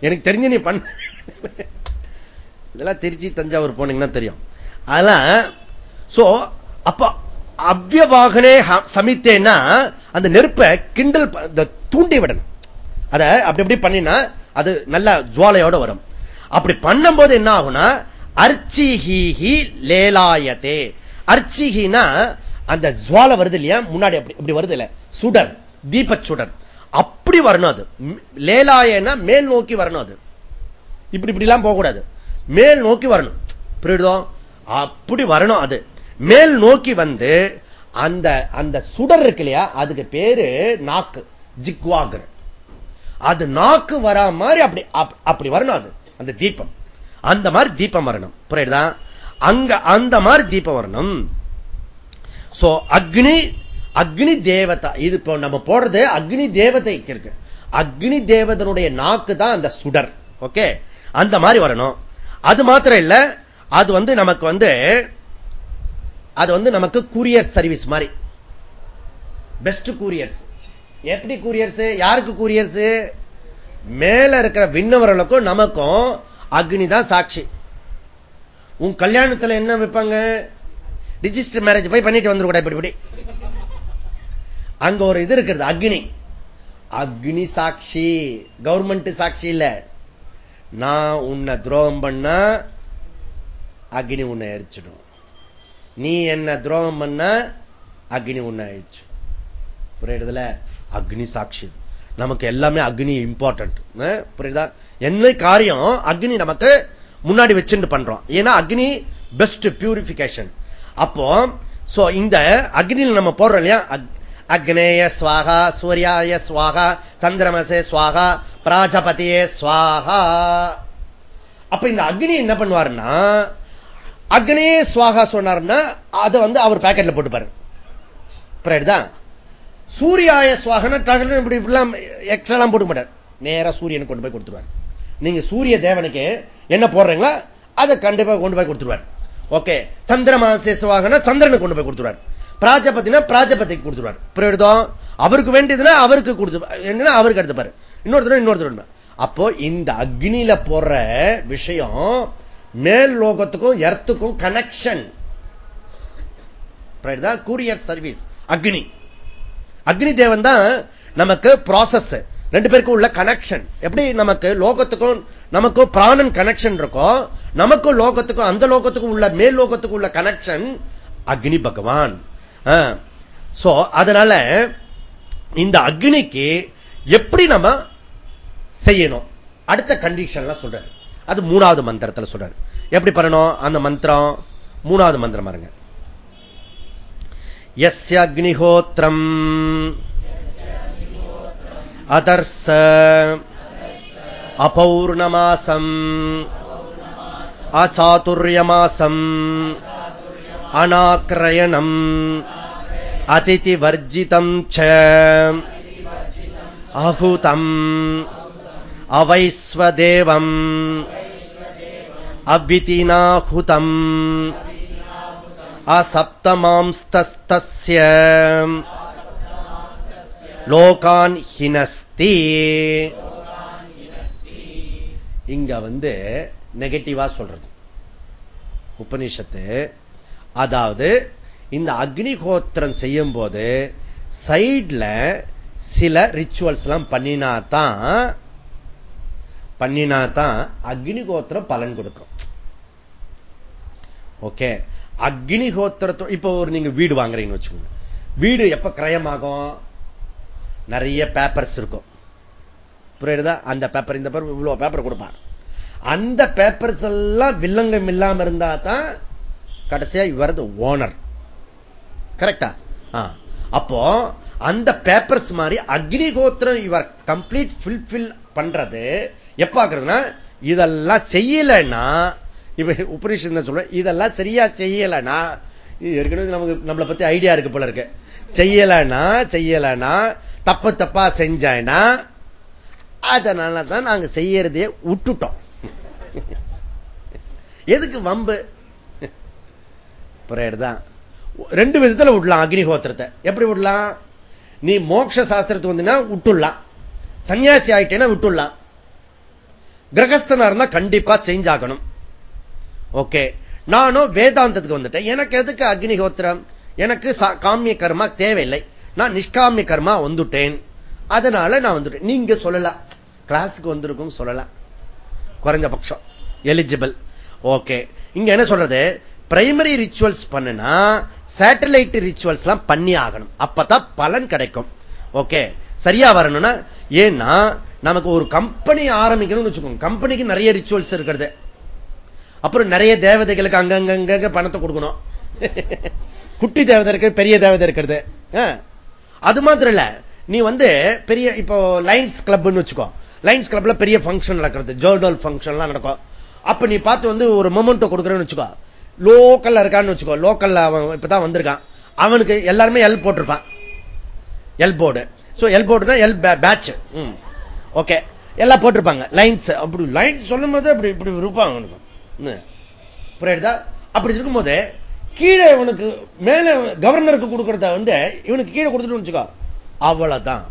எனக்கு தெரிஞ்சு நீ பண்ண. இதெல்லாம் திருச்சி தஞ்சாவூர் போனீங்கன்னா தெரியும். அதெல்லாம் சோ அப்ப அவ்யவாகனே சமித்தேன்னா அந்த நெருப்பை கிண்டல் தூண்டி விடணும். அத அப்படி அப்படி பண்ணினா அது நல்ல ஜுவாலையோட வரும். அப்படி பண்ணும் போது என்ன ஆகும்னா அர்ச்சிஹி லேலாயத்தே அர்ச்சிஹினா அந்த ஜுவாலை வருது இல்லையா முன்னாடி அப்படி வருது இல்ல சுடர் தீப சுடர். அப்படி வரணும் அது. லேலாயனா மேல் நோக்கி வரணும் அது. இப்படி இப்படி எல்லாம் போகக்கூடாது. மேல் நோக்கி வரணும். புரியுதோ? அப்படி வரணும் அது. மேல் நோக்கி வந்து அந்த அந்த சுடர் இருக்கு இல்லையா அதுக்கு பேரு நாக்கு. ஜிக்வாகர். அது நாக்கு வரா மாதிரி அப்படி அப்படி வரணும் அது. அந்த தீபம். அந்த மாதிரி தீபம் வரணும். புரியுதா? அங்க அந்த மாதிரி தீபம் வரணும். சோ அக்னி அக்னி தேவதா இது இப்போ நம்ம போடுறது அக்னி தேவதைக்கு இருக்கு. அக்னி தேவதனுடைய நாக்கு தான் அந்த சுடர். ஓகே அந்த மாதிரி வரணும். அது மாத்திரம் இல்ல அது வந்து நமக்கு வந்து அது வந்து நமக்கு கூரியர் சர்வீஸ் மாதிரி. பெஸ்ட் கூரியர்ஸ் எப்படி கூரியர்ஸ் யாருக்கு கூரியர்ஸ் மேல இருக்கிற விண்ணவர்களுக்கும் நமக்கும் அக்னி தான் சாட்சி. உன் கல்யாணத்துல என்ன வைப்பாங்க? ரிஜிஸ்டர் மேரேஜ் போய் பண்ணிட்டு வந்துருக்கூட இப்படி இப்படி. அங்க ஒரு இது இருக்கிறது அக்னி. அக்னி சாட்சி. கவர்மெண்ட் சாட்சி இல்ல. நான் உன்னை துரோகம் பண்ண அக்னி உன்னை எரிச்சிடும். நீ என்ன துரோகம் பண்ண அக்னி உன்னை அழிச்சு. புரியுதுல அக்னி சாட்சி நமக்கு எல்லாமே அக்னி இம்பார்ட்டன்ட் புரியுதா? என்ன காரியம்? அக்னி நமக்கு முன்னாடி வச்சுட்டு பண்றோம். ஏன்னா அக்னி பெஸ்ட் பியூரிபிகேஷன் அப்போ இந்த அக்னியில் நம்ம போடுறோம் இல்லையா? அக்னேய ஸ்வாகா சூர்யாய ஸ்வாகா சந்திரமசே ஸ்வாகா பிராஜபதியே ஸ்வாகா. அப்ப இந்த அக்னி என்ன பண்ணுவாருன்னா அக்னே சுவாகா சொன்னார்னா அதை வந்து அவர் பேக்கெட்ல போட்டுப்பாரு. புரியுதா சூரியாய சுவாகன இப்படி இப்படிலாம் எக்ஸ்ட்ரா போட்டு மாட்டார். நேரா சூரியனை கொண்டு போய் கொடுத்துருவார். நீங்க சூரிய தேவனுக்கு என்ன போடுறீங்களோ அதை கண்டிப்பா கொண்டு போய் கொடுத்துருவார். ஓகே சந்திரமாசே சுவாகன சந்திரனுக்கு கொண்டு போய் கொடுத்துருவார். பிராஜபத்தினா பிராஜபத்திக்கு கொடுத்துருவார். புரியுதோ அவருக்கு வேண்டியதுன்னா அவருக்கு கொடுத்து என்ன அவருக்கு எடுத்துப்பாரு. இன்னொருத்தர் இன்னொருத்தர் அப்போ இந்த அக்னியில போடுற விஷயம் மேல் லோகத்துக்கும் எர்த்துக்கும் connection courier service Agni Agni. தேவன் தான் நமக்கு ப்ராசஸ் ரெண்டு பேருக்கும் உள்ள கனெக்ஷன் எப்படி நமக்கு லோகத்துக்கும் நமக்கும் பிராணன் கனெக்ஷன் இருக்கும் நமக்கும் லோகத்துக்கும் அந்த லோகத்துக்கும் உள்ள மேல் லோகத்துக்கும் உள்ள கனெக்ஷன் அக்னி பகவான். சோ அதனால இந்த அக்னிக்கு எப்படி நம்ம செய்யணும்? அடுத்த கண்டிஷன்லாம் சொல்றாரு அது மூணாவது மந்திரத்தில் சொல்றாரு. எப்படி பண்ணணும்? அந்த மந்திரம் மூணாவது மந்திரம் பாருங்க. எஸ் அக்னிஹோத்திரம். அதர்ச அபௌர்ணமாசம். அச்சாதுரியமாசம் அநாக்கிரயணம் அதிதிவர்ஜிதம் ச. அகுதம் அவைஸ்வதேவம். அவ்விதினாஹுதம் அசப்தமாம்ஸ்தஸ்தஸ்ய. லோகான் ஹினஸ்தி. இங்க வந்து நெகட்டிவா சொல்றது. உபனிஷத்து அதாவது இந்த அக்னிகோத்திரம் செய்யும் போது சைட்ல சில ரிச்சுவல்ஸ் எல்லாம் பண்ணினா தான் அக்னிகோத்திரம் பலன் கொடுக்கும். ஓகே அக்னிகோத்திரத்தோ இப்போ ஒரு நீங்க வீடு வாங்குறீங்கன்னு வச்சுக்கோங்க. வீடு எப்ப கிரயமாகும்? நிறைய பேப்பர்ஸ் இருக்கும். புரியுதா? அந்த பேப்பர் இந்த பேப்பர் இவ்வளவு பேப்பர் கொடுப்பார். அந்த பேப்பர்ஸ் எல்லாம் வில்லங்கம் இல்லாம இருந்தா தான் கடைசியா இவரது ஓனர் கரெக்டா அப்போ அந்த பேப்பர்ஸ் மாதிரி அக்னிகோத்திரம் இவர் கம்ப்ளீட் ஃபுல்பில் பண்றது எப்பாக்குறதுன்னா இதெல்லாம் செய்யலைன்னா இப்ப உபரிஷன் சொல்ற இதெல்லாம் சரியா செய்யலைன்னா ஏற்கனவே நமக்கு நம்மளை பத்தி ஐடியா இருக்கு போல இருக்கு. செய்யலைன்னா செய்யலைன்னா தப்பு தப்பா செஞ்சேன்னா அதனால தான் நாங்க செய்யறதே விட்டுட்டோம். எதுக்கு வம்பு? தான். ரெண்டு விதத்துல விடலாம் அக்னிஹோத்திரத்தை. எப்படி விடலாம்? நீ மோட்ச சாஸ்திரத்துக்கு வந்தீங்கன்னா விட்டுடலாம். சன்னியாசி ஆயிட்டேன்னா விட்டுடலாம். கிரகஸ்தனா இருந்தா கண்டிப்பா சேஞ்ச் ஆகணும். ஓகே நானும் வேதாந்தத்துக்கு வந்துட்டேன். எனக்கு எதுக்கு அக்னிஹோத்திரம் எனக்கு காமிய கர்மா தேவையில்லை. நான் நிஷ்காமிய கர்மா வந்துட்டேன். அதனால நான் வந்துட்டேன். நீங்க சொல்லலாம் கிளாஸுக்கு வந்திருக்கும் சொல்லலாம் குறைஞ்சபட்சம் எலிஜிபிள் ஓகே இங்க என்ன சொல்றது? பிரைமரி ரிச்சுவல்ஸ் பண்ணுனா சேட்டலைட் ரிச்சுவல்ஸ் எல்லாம் பண்ணி ஆகணும். அப்பதான் பலன் கிடைக்கும். ஓகே சரியா வரணும்னா ஏன்னா நமக்கு ஒரு கம்பெனி ஆரம்பிக்கணும்னு வச்சுக்கோங்க. கம்பெனிக்கு நிறைய ரிச்சுவல்ஸ் இருக்கிறது. அப்புறம் நிறைய தேவதைகளுக்கு அங்கங்க பணத்தை கொடுக்கணும். *laughs* குட்டி தேவதை இருக்கிறது பெரிய தேவதை இருக்கிறது. அது மாத்திரம் இல்ல நீ வந்து பெரிய இப்போ லைன்ஸ் கிளப்னு வச்சுக்கோ. லைன்ஸ் கிளப்ல பெரிய ஃபங்க்ஷன் நடக்கிறது. ஜேர்னல் ஃபங்க்ஷன்லாம் நடக்கும். அப்ப நீ பார்த்து வந்து ஒரு மொமெண்டோ கொடுக்குறேன்னு வச்சுக்கோ. லோக்கல்ல இருக்கான்னு வச்சுக்கோ. லோக்கல்ல அவன் இப்பதான் வந்திருக்கான். அவனுக்கு எல்லாருமே எல் போட்டிருப்பான். எல் போர்டு சோ எல் போர்டுனா எல் பேட்ச் ஓகே எல்லாம் போட்டிருப்பாங்க. லைன்ஸ் அப்படி லைன் சொல்லும் போது அப்படி இப்படி இருப்பாங்க அவனுக்கு. புரியுதா? அப்படி இருக்கும்போது கீழே இவனுக்கு மேல கவர்னருக்கு கொடுக்கறத வந்து இவனுக்கு கீழே கொடுத்துட்டு வச்சுக்கோ. அவ்வளவுதான்.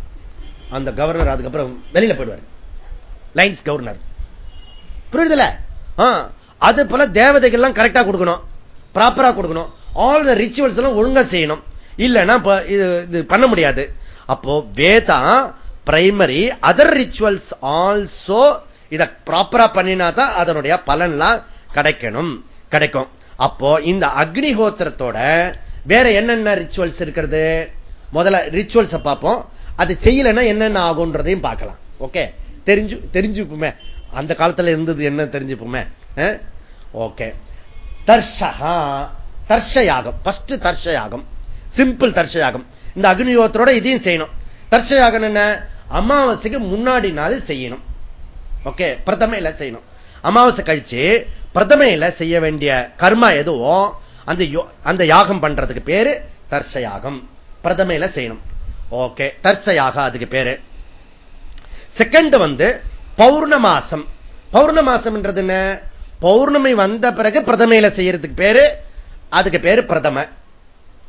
அந்த கவர்னர் அதுக்கப்புறம் வெளியில போயிடுவார். லைன்ஸ் கவர்னர் புரியுதுல அது போல தேவதைகள்லாம் கரெக்டா கொடுக்கணும். ப்ராப்பரா கொடுக்கணும். ஆல் த ரிச்சுவல்ஸ் எல்லாம் ஒழுங்கா செய்யணும். இல்லைன்னா இது பண்ண முடியாது. அப்போ Veda primary other rituals also இத ப்ராப்பரா பண்ணினா தான் அதனுடைய பலன்லாம் கிடைக்கணும். கிடைக்கும். அப்போ இந்த அக்னிஹோத்திரத்தோட வேற என்னென்ன ரிச்சுவல்ஸ் இருக்கிறது? முதல்ல ரிச்சுவல்ஸ் பார்ப்போம். அது செய்யலன்னா என்னென்ன ஆகும்ன்றதையும் பார்க்கலாம். ஓகே தெரிஞ்சு தெரிஞ்சுப்போமே. அந்த காலத்துல இருந்தது என்ன தெரிஞ்சுப்போமே? ஓகே தர்ஷகா தர்ஷயாகம். பஸ்ட் தர்ஷயாகம். சிம்பிள் தர்ஷயாகம். இந்த அக்னியோத்தரோட இதையும் செய்யணும். தர்ஷயாகம் என்ன? அமாவாசைக்கு முன்னாடி நாள் செய்யணும். ஓகே பிரதமையில செய்யணும். அமாவாசை கழிச்சு பிரதமையில செய்ய வேண்டிய கர்மா எதுவும் அந்த அந்த யாகம் பண்றதுக்கு பேரு தர்ஷயாகம் பிரதமையில செய்யணும். ஓகே தர்சயாக அதுக்கு பேரு. செகண்ட் வந்து பௌர்ணமாசம். பௌர்ணமாசம் என்ன? பௌர்ணமி வந்த பிறகு பிரதமையில செய்யறதுக்கு பேரு அதுக்கு பேரு பிரதம.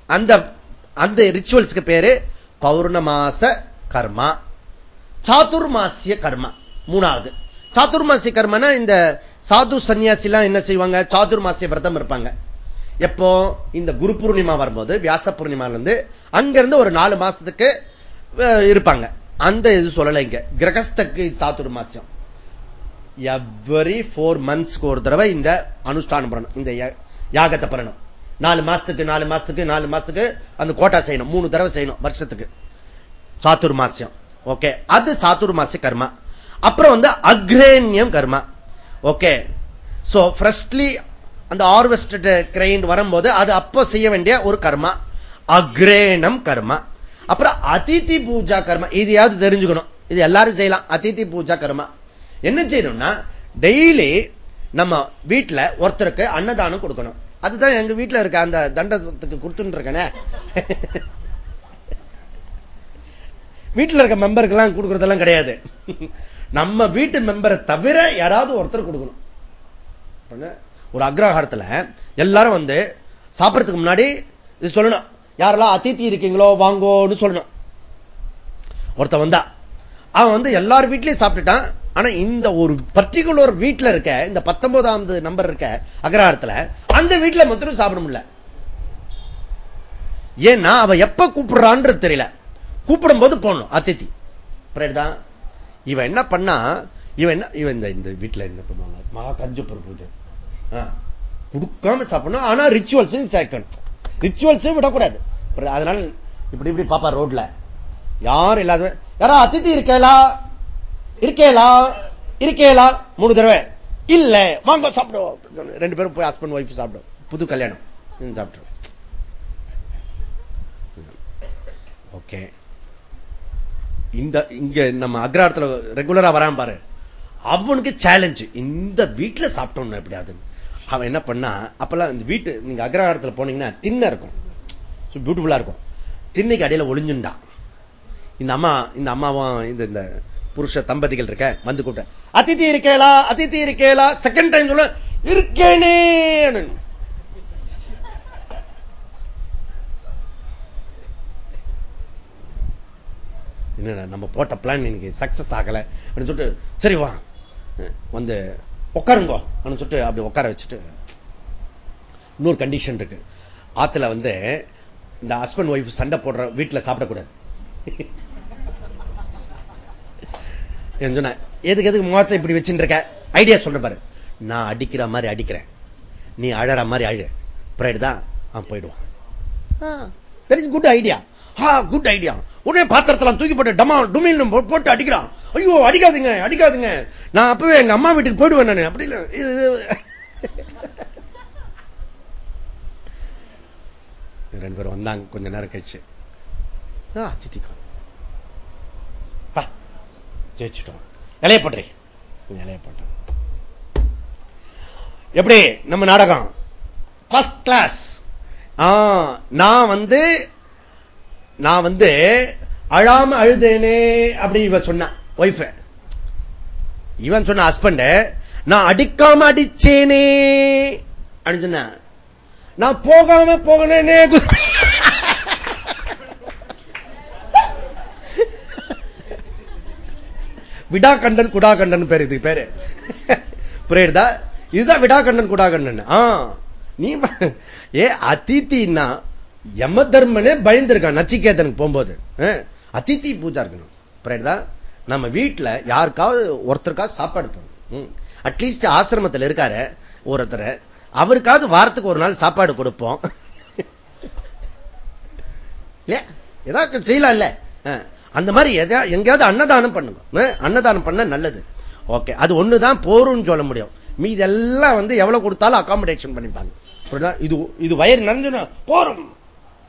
அந்த அந்த ரிச்சுவல்ஸ்க்கு பேரு பௌர்ணமாச கர்மா. சாதுர்மாசிய கர்மா. மூணாவது. சாதுர்மாசிய கர்மனா இந்த சாது சன்னியாசி எல்லாம் என்ன செய்வாங்க? சாதுர்மாசிய விரதம் இருப்பாங்க. எப்போ? இந்த குரு பூர்ணிமா வரும்போது வியாச பூர்ணிமால இருந்து அங்கிருந்து ஒரு நாலு மாசத்துக்கு இருப்பாங்க. அந்த இது சொல்லல இங்க. கிரகஸ்தக்கு சாதுர்மாசியம். எவ்வரி போர் மந்த்ஸ்க்கு ஒரு தடவை இந்த அனுஷ்டானம் பண்ணணும் இந்த யாகத்தை பண்ணணும். நாலு மாசத்துக்கு நாலு மாசத்துக்கு நாலு மாசத்துக்கு அந்த கோட்டா செய்யணும். மூணு தடவை செய்யணும் வருஷத்துக்கு. சாத்துர்மாசியம் ஓகே அது சாத்துர்மாசிய கர்மா. அப்புறம் வந்து அக்ரேன்யம் கர்மா. ஓகே சோ ஃப்ரெஷ்லி அந்த ஆர்வெஸ்டட் கிரெயின் வரும்போது அது அப்போ செய்ய வேண்டிய ஒரு கர்மா. அக்ரேனம் கர்மா. அப்புறம் அதிதி பூஜா கர்மா. இதையாவது தெரிஞ்சுக்கணும். இது எல்லாரும் செய்யலாம். அதிதி பூஜா கர்மா. என்ன செய்யணும்னா டெய்லி நம்ம வீட்டுல ஒருத்தருக்கு அன்னதானம் கொடுக்கணும். அதுதான் எங்க வீட்டுல இருக்க அந்த தண்டத்துக்கு கொடுத்துட்டு இருக்கனே. வீட்டில் இருக்க மெம்பருக்கெல்லாம் கொடுக்கறதெல்லாம் கிடையாது. நம்ம வீட்டு மெம்பரை தவிர யாராவது ஒருத்தர் கொடுக்கணும். ஒரு அக்ரஹாரத்துல எல்லாரும் வந்து சாப்பிடறதுக்கு முன்னாடி இது சொல்லணும். யாரெல்லாம் அதித்தி இருக்கீங்களோ வாங்கோன்னு சொல்லணும். ஒருத்த வந்தா அவன் வந்து எல்லார் வீட்லயும் சாப்பிட்டுட்டான். ஆனா இந்த ஒரு பர்டிகுலர் வீட்டில் இருக்க இந்த பத்தொன்பதாவது நம்பர் இருக்க அக்ரஹாரத்துல அந்த வீட்டில் மொத்தம் சாப்பிட முடியல. ஏன்னா அவன் எப்ப கூப்பிடுறான்றது தெரியல. கூப்பிடும் போது போடணும் அதித்தி தான் இவன் என்ன பண்ணா இவன் என்ன இவன் இந்த வீட்டுல என்ன பண்ணுவாங்க? மகா கஞ்சு பூஜை. கொடுக்காம சாப்பிடணும் ஆனா ரிச்சுவல்ஸ் சேர்க்கணும். ரிச்சுவல்ஸ் விடக்கூடாது. அதனால இப்படி இப்படி பாப்பா ரோட்ல. யாரும் இல்லாத யாரா அதிதி இருக்கேலா இருக்கேலா இருக்கேலா மூணு தடவை. இல்ல வாங்க சாப்பிடுவோம் ரெண்டு பேரும் போய் ஹஸ்பண்ட் ஒய்ஃப் சாப்பிடும் புது கல்யாணம். சாப்பிட்டு ஓகே. இந்த இங்க நம்ம அக்ராரத்துல ரெகுலரா வராம பாரு. அவனுக்கு சேலஞ்சு இந்த வீட்டுல சாப்பிட்டோம் எப்படியாவது. அவன் என்ன பண்ணா அப்பெல்லாம் இந்த வீட்டு நீங்க அக்ரஹாரத்தில் போனீங்கன்னா தின்ன இருக்கும். பியூட்டிஃபுல்லா இருக்கும். திண்ணைக்கு அடியில ஒளிஞ்சுண்டா. இந்த அம்மா இந்த அம்மாவும் இந்த இந்த புருஷ தம்பதிகள் இருக்க வந்து கூட்ட அதித்தி இருக்கேலா அதித்தி இருக்கேலா செகண்ட் டைம் சொல்ல இருக்கேனே என்ன நம்ம போட்ட பிளான் இன்னைக்கு சக்சஸ் ஆகல அப்படின்னு சொல்லிட்டு சரி வா வந்து உட்காருங்கோ சொல்லிட்டு அப்படி உட்கார வச்சுட்டு இன்னொரு கண்டிஷன் இருக்கு. ஆத்துல வந்து இந்த ஹஸ்பண்ட் ஒய்ஃப் சண்டை போடுற வீட்டுல சாப்பிடக்கூடாது. சொன்ன எதுக்கு எதுக்கு முகத்தை இப்படி வச்சுட்டு இருக்க? ஐடியா சொல்ற பாரு. நான் அடிக்கிற மாதிரி அடிக்கிறேன். நீ அழற மாதிரி அழு. பிரைட் தான் போயிடுவான். குட் ஐடியா குட் ஐடியா உடனே பாத்திரத்தெல்லாம் தூக்கி போட்டு டமா டுமில் போட்டு அடிக்கிறான். ஐயோ அடிக்காதுங்க அடிக்காதுங்க. நான் அப்பவே எங்க அம்மா வீட்டுக்கு போயிடுவேன் நான். அப்படி *laughs* ரெண்டு பேரும் வந்தாங்க கொஞ்ச நேரம் கழிச்சு. அதித்தி ஜெயிச்சிட்டோம். இலைய போட்டுறேன் இலைய போட்டேன் எப்படி நம்ம நாடகம்? ஃபர்ஸ்ட் கிளாஸ் நான் வந்து நான் வந்து அழாம அழுதேனே அப்படி இவ சொன்ன ஒய்ஃப இவன் சொன்ன ஹஸ்பண்ட் நான் அடிக்காம அடிச்சேனே அப்படின்னு சொன்ன நான் போகாம போகணே விடாகண்டன் குடாகண்டன் பேரு இது பேரு. புரியுதா? இதுதான் விடாகண்டன் குடாகண்டன். நீ ஏ அதித்தின்னா யம தர்மனே பயந்துருக்கான் நச்சிகேதனுக்கு போகும்போது. அதித்தி பூஜா இருக்கணும். நம்ம வீட்டுல யாருக்காவது ஒருத்தருக்காவது சாப்பாடு போகணும் அட்லீஸ்ட் ஆசிரமத்தில் இருக்காரு ஒருத்தர். அவருக்காவது வாரத்துக்கு ஒரு நாள் சாப்பாடு கொடுப்போம். *laughs* ஏதாவது செய்யலாம் இல்ல அந்த மாதிரி எங்கேயாவது அன்னதானம் பண்ணுங்க. அன்னதானம் பண்ண நல்லது. ஓகே. அது ஒண்ணுதான் போரும்னு சொல்ல முடியும். மீதெல்லாம் வந்து எவ்வளவு கொடுத்தாலும் அகாமடேஷன் பண்ணிப்பாங்க. இது இது வயிறு நனைஞ்சுனா போரும்.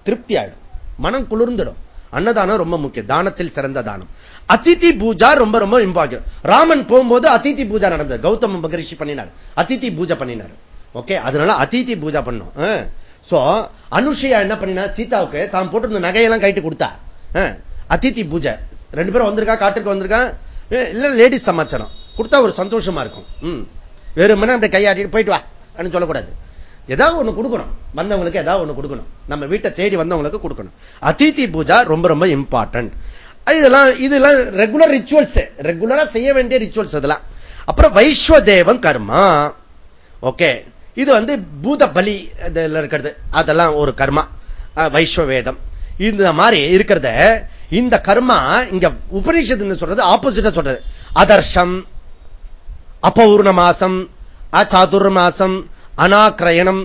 திருப்தி ஆயிடும் மனம் குளிர்ந்துடும். அன்னதானம் ரொம்ப முக்கியம். தானத்தில் சிறந்த தானம். அதித்தி பூஜா ரொம்ப ரொம்ப இம்பார்ட்டன். ராமன் போகும்போது அதித்தி பூஜா நடந்தது. கௌதம மகரிஷி பண்ணினார். அதித்தி பூஜை பண்ணினார். ஓகே? அதனால அதித்தி பூஜா பண்ணும். சோ அனுஷியா என்ன பண்ணினா சீதாவுக்கு தான் போட்டிருந்த நகையெல்லாம் கைட்டு கொடுத்தா. அதித்தி பூஜை. ரெண்டு பேரும் வந்திருக்கா? காட்டுக்கு வந்திருக்கா? இல்ல லேடிஸ் சமாச்சாரம். கொடுத்தா ஒரு சந்தோஷமா இருக்கும். வெறுமனே அப்படி கையாட்டிட்டு போயிட்டு வா. அப்படின்னு சொல்லக்கூடாது. ஏதாவது ஒண்ணு கொடுக்கணும். வந்தவங்களுக்கு ஏதாவது ஒண்ணு கொடுக்கணும். நம்ம வீட்டை தேடி வந்தவங்களுக்கு கொடுக்கணும். அதித்தி பூஜா ரொம்ப ரொம்ப இம்பார்ட்டன்ட் இதெல்லாம் இதெல்லாம் ரெகுலர் ரிச்சுவல்ஸ் ரெகுலரா செய்ய வேண்டிய ரிச்சுவல்ஸ் இதெல்லாம் அப்புறம் வைஸ்வதேவன் கர்மா. ஓகே இது வந்து பூத பலி இருக்கிறது. அதெல்லாம் ஒரு கர்மா. வைஸ்வவேதம் இந்த மாதிரி இருக்கிறத இந்த கர்மா இங்க உபனிஷத்து சொல்றது ஆப்போசிட்டா சொல்றது. அதர்ஷம் அபௌர்ண மாசம் அச்சாதுர் மாசம் அனாக்கிரயணம்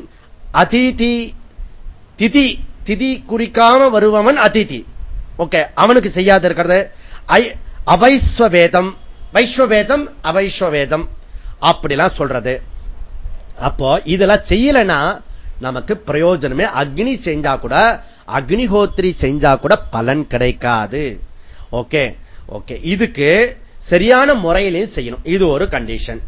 அதிதி திதி திதி குறிக்காம வருபவன் அதிதி. ஓகே அவனுக்கு செய்யாது இருக்கிறது. அவைஸ்வவேதம் வைஸ்வவேதம் அவைஸ்வவேதம். அப்படிலாம் சொல்றது. அப்போ இதெல்லாம் செய்யலன்னா நமக்கு பிரயோஜனமே. அக்னி செஞ்சா கூட அக்னிஹோத்ரி செஞ்சா கூட பலன் கிடைக்காது. ஓகே ஓகே இதுக்கு சரியான முறையிலையும் செய்யணும். இது ஒரு கண்டிஷன்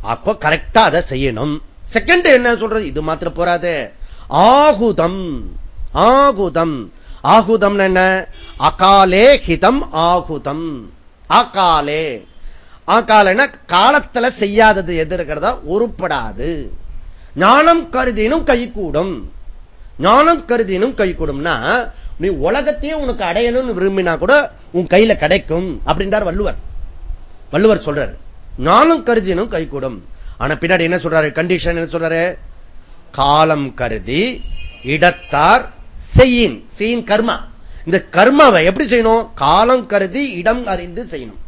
அப்போ கரெக்டா அதை செய்யணும். செகண்ட் என்ன சொல்றது? இது மாத்திர போறாது. ஆகுதம். ஆகுதம். ஆகுதம் என்ன? அகாலே ஹிதம் ஆகுதம். அகாலே. அகாலன காலத்துல செய்யாதது எது இருக்கிறதா? உருப்படாது. ஞானம் கருதினும் கைகூடும். ஞானம் கருதினும் கை கூடும்னா நீ உலகத்தையே உனக்கு அடையணும்னு விரும்பினா கூட உன் கையில கிடைக்கும் அப்படின்றார் வள்ளுவர். வள்ளுவர் சொல்றார் ஞானம் கருதினும் கைகூடும். ஆனா பின்னாடி என்ன சொல்றாரு? கண்டிஷன் என்ன சொல்றாரு? காலம் கருதி இடத்தார் செய்யின். செய்யின் கர்மா. இந்த கர்மாவை எப்படி செய்யணும்? காலம் கருதி இடம் அறிந்து செய்யணும்.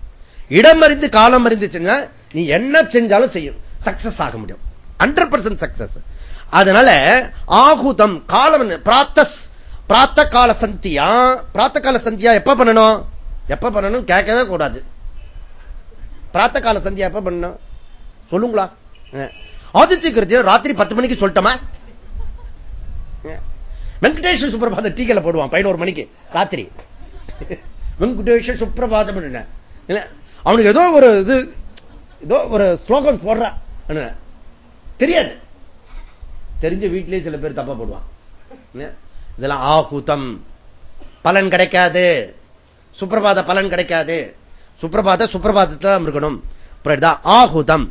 இடம் அறிந்து காலம் அறிந்து செஞ்சா நீ என்ன செஞ்சாலும் செய்யும். சக்சஸ் ஆக முடியும். ஹண்ட்ரட் பர்சன்ட் சக்சஸ் அதனால ஆகுதம் காலம் பிராத்தஸ். பிராத்த கால சந்தியா? பிராத்த கால சந்தியா எப்ப பண்ணணும்? எப்ப பண்ணணும்? கேட்கவே கூடாது. பிராத்த கால சந்தியா எப்ப பண்ணணும்? சொல்லுங்களா? ஆதித்ய கிருத்தியம் ராத்திரி பத்து மணிக்கு சொல்லிட்டோமா? வெங்கடேஷ சுப்பிரபாத டீக்கல போடுவான் பதினோரு மணிக்கு ராத்திரி. வெங்கடேஷ சுப்பிரபாதம் அவனுக்கு ஏதோ ஒரு இது ஏதோ ஒரு ஸ்லோகம் போடுறான் தெரியாது. தெரிஞ்ச வீட்டிலேயே சில பேர் தப்பா போடுவான். இதெல்லாம் ஆகுதம் பலன் கிடைக்காது. சுப்பிரபாத பலன் கிடைக்காது. சுப்பிரபாத சுப்பிரபாதத்தான் இருக்கணும். ஆகுதம்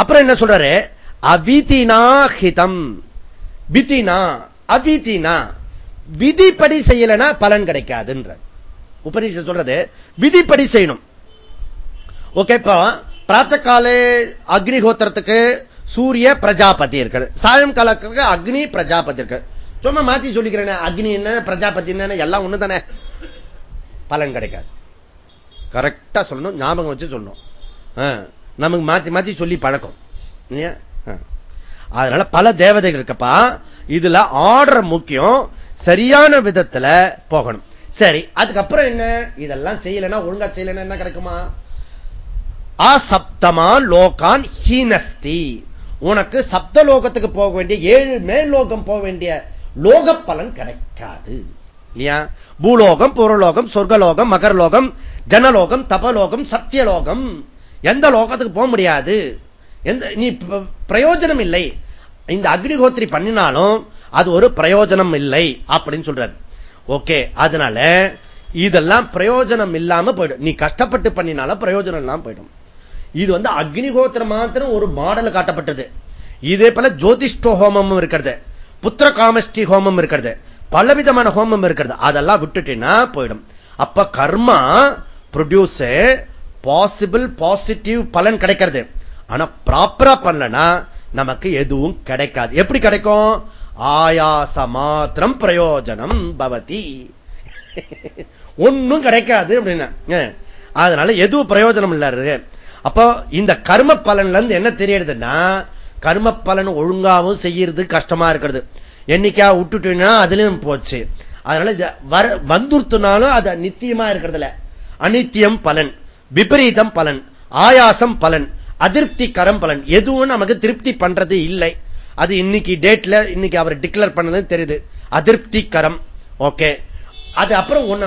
அப்புறம் என்ன சொல்றாரு? அவிதினா ஹிதம். விதினா அவிதினா. விதிப்படி செய்யலனா பலன் கிடைக்காதுன்ற உபநிஷம் சொல்றது விதிப்படி செய்யணும். ஓகே இப்போ பிராத்த கால அக்னிஹோத்திரத்துக்கு சூரிய பிரஜாபதி இருக்கு சாயங்காலத்துக்கு அக்னி பிரஜாபதி இருக்கு சும்மா மாத்தி சொல்லிக்கிறேன் அக்னி என்ன பிரஜாபதி என்ன எல்லாம் ஒண்ணு தானே பலன் கிடைக்காது. கரெக்டா சொல்லணும் ஞாபகம் வச்சு சொல்லணும். நமக்கு மாத்தி மாத்தி சொல்லி பழக்கம். அதனால பல தேவதைகள் இருக்கப்பா இதுல ஆர்டர் முக்கியம் சரியான விதத்துல போகணும். சரி அதுக்கப்புறம் என்ன? இதெல்லாம் செய்யலன்னா ஒழுங்கா செய்யலன்னா என்ன கிடைக்குமா? அசப்தமா லோகான் ஹீனஸ்தி. உனக்கு சப்த லோகத்துக்கு போக வேண்டிய ஏழு மேல் லோகம் போக வேண்டிய லோக பலன் கிடைக்காது. இல்லையா? பூலோகம் புறலோகம் சொர்க்கலோகம் மகர்லோகம் ஜனலோகம் தபலோகம் சத்தியலோகம். எந்த லோகத்துக்கு போக முடியாது. எந்த நீ பிரயோஜனம் இல்லை. இந்த அக்னிகோத்திரி பண்ணினாலும் அது ஒரு பிரயோஜனம் இல்லை அப்படின்னு சொல்றாரு. ஓகே அதனால இதெல்லாம் பிரயோஜனம் இல்லாம போயிடும். நீ கஷ்டப்பட்டு பண்ணினாலும் பிரயோஜனம் இல்லாம போயிடும். இது வந்து அக்னிகோத்திரம் மாத்திரம் ஒரு மாடல் காட்டப்பட்டது. இதே போல ஜோதிஷ்ட ஹோமமும் இருக்கிறது. புத்திர காமஸ்டி ஹோமம் இருக்கிறது. பலவிதமான ஹோமம் இருக்கிறது. அதெல்லாம் விட்டுட்டீங்கன்னா போயிடும். அப்ப கர்மா ப்ரொடியூஸ் பாசிபிள் பாசிட்டிவ் பலன் கிடைக்கிறது. ஆனா ப்ராப்பரா பண்ணலனா நமக்கு எதுவும் கிடைக்காது. எப்படி கிடைக்கும்? ஆயாச மாத்திரம் பிரயோஜனம் பவதி. ஒன்னும் கிடைக்காது அப்படின்னு. அதனால எதுவும் பிரயோஜனம் இல்ல அப்போ இந்த கர்ம பலன்ல இருந்து என்ன தெரியறதுன்னா கர்ம பலன் ஒழுங்காவும் செய்யறது கஷ்டமா இருக்கிறது. என்னைக்கா விட்டுட்டீங்கன்னா அதுலயும் போச்சு. அதனால வந்துருத்துனாலும் அது நித்தியமா இருக்கிறதுல அனித்தியம் பலன். விபரீதம் பலன் ஆயாசம் பலன் அதிருப்தி கரம் பலன். எதுவும் நமக்கு திருப்தி பண்றது இல்லை. அது இன்னைக்கு டேட்ல இன்னைக்கு அவர் டிக்ளேர் பண்ணது தெரியுது. அதிருப்தி கரம் ஓகே அது அப்புறம் ஒண்ணு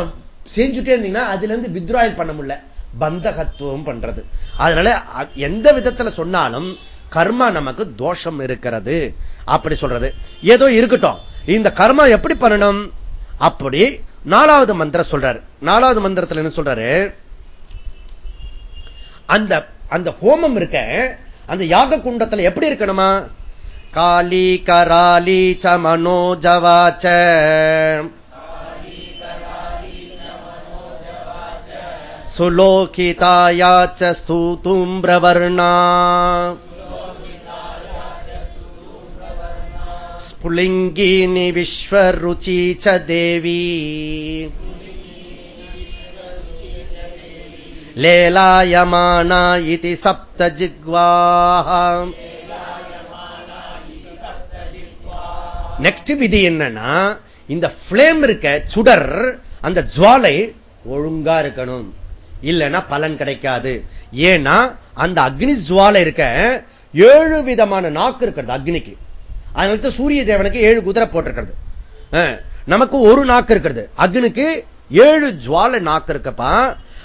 செஞ்சுட்டே இருந்தீங்கன்னா அதுல இருந்து வித்ராயல் பண்ண முடியல. பந்தகத்துவம் பண்றது. அதனால எந்த விதத்துல சொன்னாலும் கர்மா நமக்கு தோஷம் இருக்கிறது. அப்படி சொல்றது. ஏதோ இருக்கட்டும். இந்த கர்மா எப்படி பண்ணணும்? அப்படி நாலாவது மந்திரம் சொல்றாரு. நாலாவது மந்திரத்தில் என்ன சொல்றாரு? அந்த அந்த ஹோமம் இருக்க அந்த யாக குண்டத்தில் எப்படி இருக்கணுமா காளி கராலி ச மனோஜவாச்ச சுலோகிதாயா ஸ்தூத்தும்பிரவர்ணா स्फुलिङ्गिनि विश्वरुचि च देवी लेलायमाना इति सप्तजिग्वाः நெக்ஸ்ட் விதி என்னன்னா இந்த பிளேம் இருக்க சுடர் அந்த ஜுவாலை ஒழுங்கா இருக்கணும் இல்லைன்னா பலன் கிடைக்காது ஏன்னா அந்த அக்னி ஜுவாலை இருக்க ஏழு விதமான நாக்கு இருக்கிறது அக்னிக்கு அதனால சூரிய தேவனுக்கு ஏழு குதிரை போட்டிருக்கிறது நமக்கு ஒரு நாக்கு இருக்கிறது அக்னுக்கு ஏழு ஜுவாலை நாக்கு இருக்கப்பா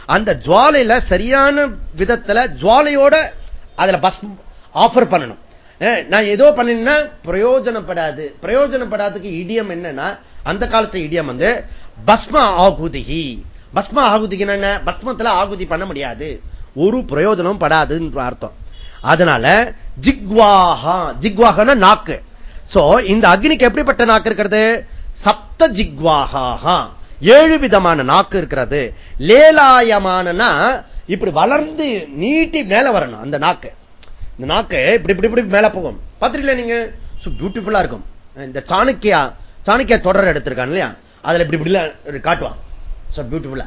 அந்த ஜுவாலையில சரியான விதத்துல ஜுவாலையோட அதுல பஸ் ஆஃபர் பண்ணணும். நான் ஏதோ பண்ணினா பிரயோஜனப்படாது. பிரயோஜனப்படாததுக்கு இடியம் என்னன்னா அந்த காலத்து இடியம் வந்து பஸ்ம ஆகுதிகி. பஸ்ம ஆகுதிக்கு என்ன? பஸ்மத்துல ஆகுதி பண்ண முடியாது. ஒரு பிரயோஜனம் படாதுன்னு அர்த்தம். அதனால ஜிக்வாஹா. ஜிக்வாகனா நாக்கு. சோ இந்த அக்னிக்கு எப்படிப்பட்ட நாக்கு இருக்கிறது? சப்த ஜிக்வாகா ஏழு விதமான நாக்கு இருக்கிறது. லேலாயமானனா இப்படி வளர்ந்து நீட்டி மேல வரணும் அந்த நாக்கு. இந்த நாக்கு இப்படி இப்படி இப்படி மேல போகும். பாத்திரீங்களா நீங்க? பியூட்டிஃபுல்லா இருக்கும். இந்த சாணக்கியா சாணக்கியா தொடர் எடுத்திருக்கான் இல்லையா? அதுல இப்படி இப்படி காட்டுவான் பியூட்டிஃபுல்லா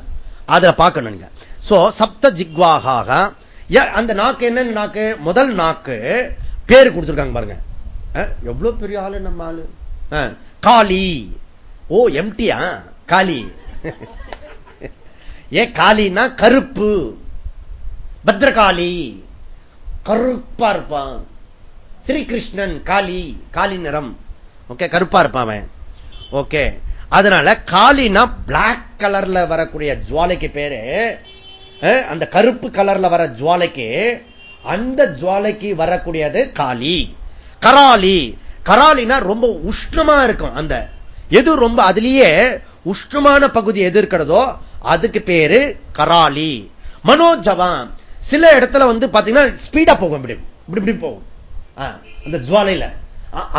அதுல பார்க்கணும் நீங்க. சோ சப்த ஜிக்வாகாக அந்த நாக்கு என்னன்னு நாக்கு? முதல் நாக்கு பேர் கொடுத்திருக்காங்க பாருங்க. எவ்வளவு பெரிய ஆளு நம்ம ஆளு? காளி. ஓ எம்டியா காளி. ஏ காளின்னா கருப்பு. பத்ரகாளி. கருப்பா இருப்பான். ஸ்ரீகிருஷ்ணன் காளி காளி நிறம். ஓகே கருப்பா இருப்பான் அவன். ஓகே. அதனால காளினா பிளாக் கலர்ல வரக்கூடிய ஜுவாலைக்கு பேரு அந்த கருப்பு கலர்ல வர ஜுவாலைக்கு அந்த ஜுவாலைக்கு வரக்கூடியது காளி. கராலி கராலினா ரொம்ப உஷ்ணமா இருக்கும் அந்த. எது ரொம்ப அதுலயே உஷ்ணமான பகுதி எது இருக்கிறதோ அதுக்கு பேரு கராலி. மனோஜவான் சில இடத்துல வந்து பாத்தீங்கன்னா ஸ்பீடா போகும் இப்படி இப்படி இப்படி போகும். அந்த ஜுவாலையில.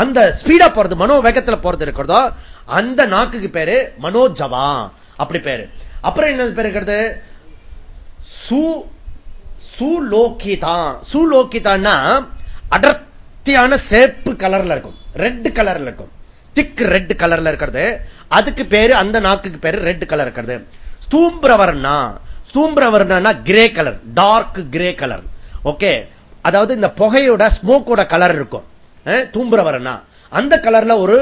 அந்த ஸ்பீடா போறது மனோ வேகத்துல போறது இருக்கிறதோ அந்த நாக்குக்கு பேரு மனோஜவா அப்படி பேரு. அப்புறம் என்ன பேர் இருக்கிறது? சுலோகிதா. சூலோக்கிதான்னா அடர்த்தியான சேப்பு கலர்ல இருக்கும். ரெட் கலர்ல இருக்கும். திக் ரெட் கலர்ல இருக்கிறது. அதுக்கு பேரு அந்த நாக்குக்கு பேரு ரெட் கலர் இருக்கிறது. ஸ்தூம்பிரவர்ணா ஸ்தூம்பிரவர்ணா grey colour dark grey colour okay அதாவது இந்த புகையோட ஸ்மோக்கோட கலர் இருக்கும். தூம்புரவரனா அந்த கலர்ல ஒரு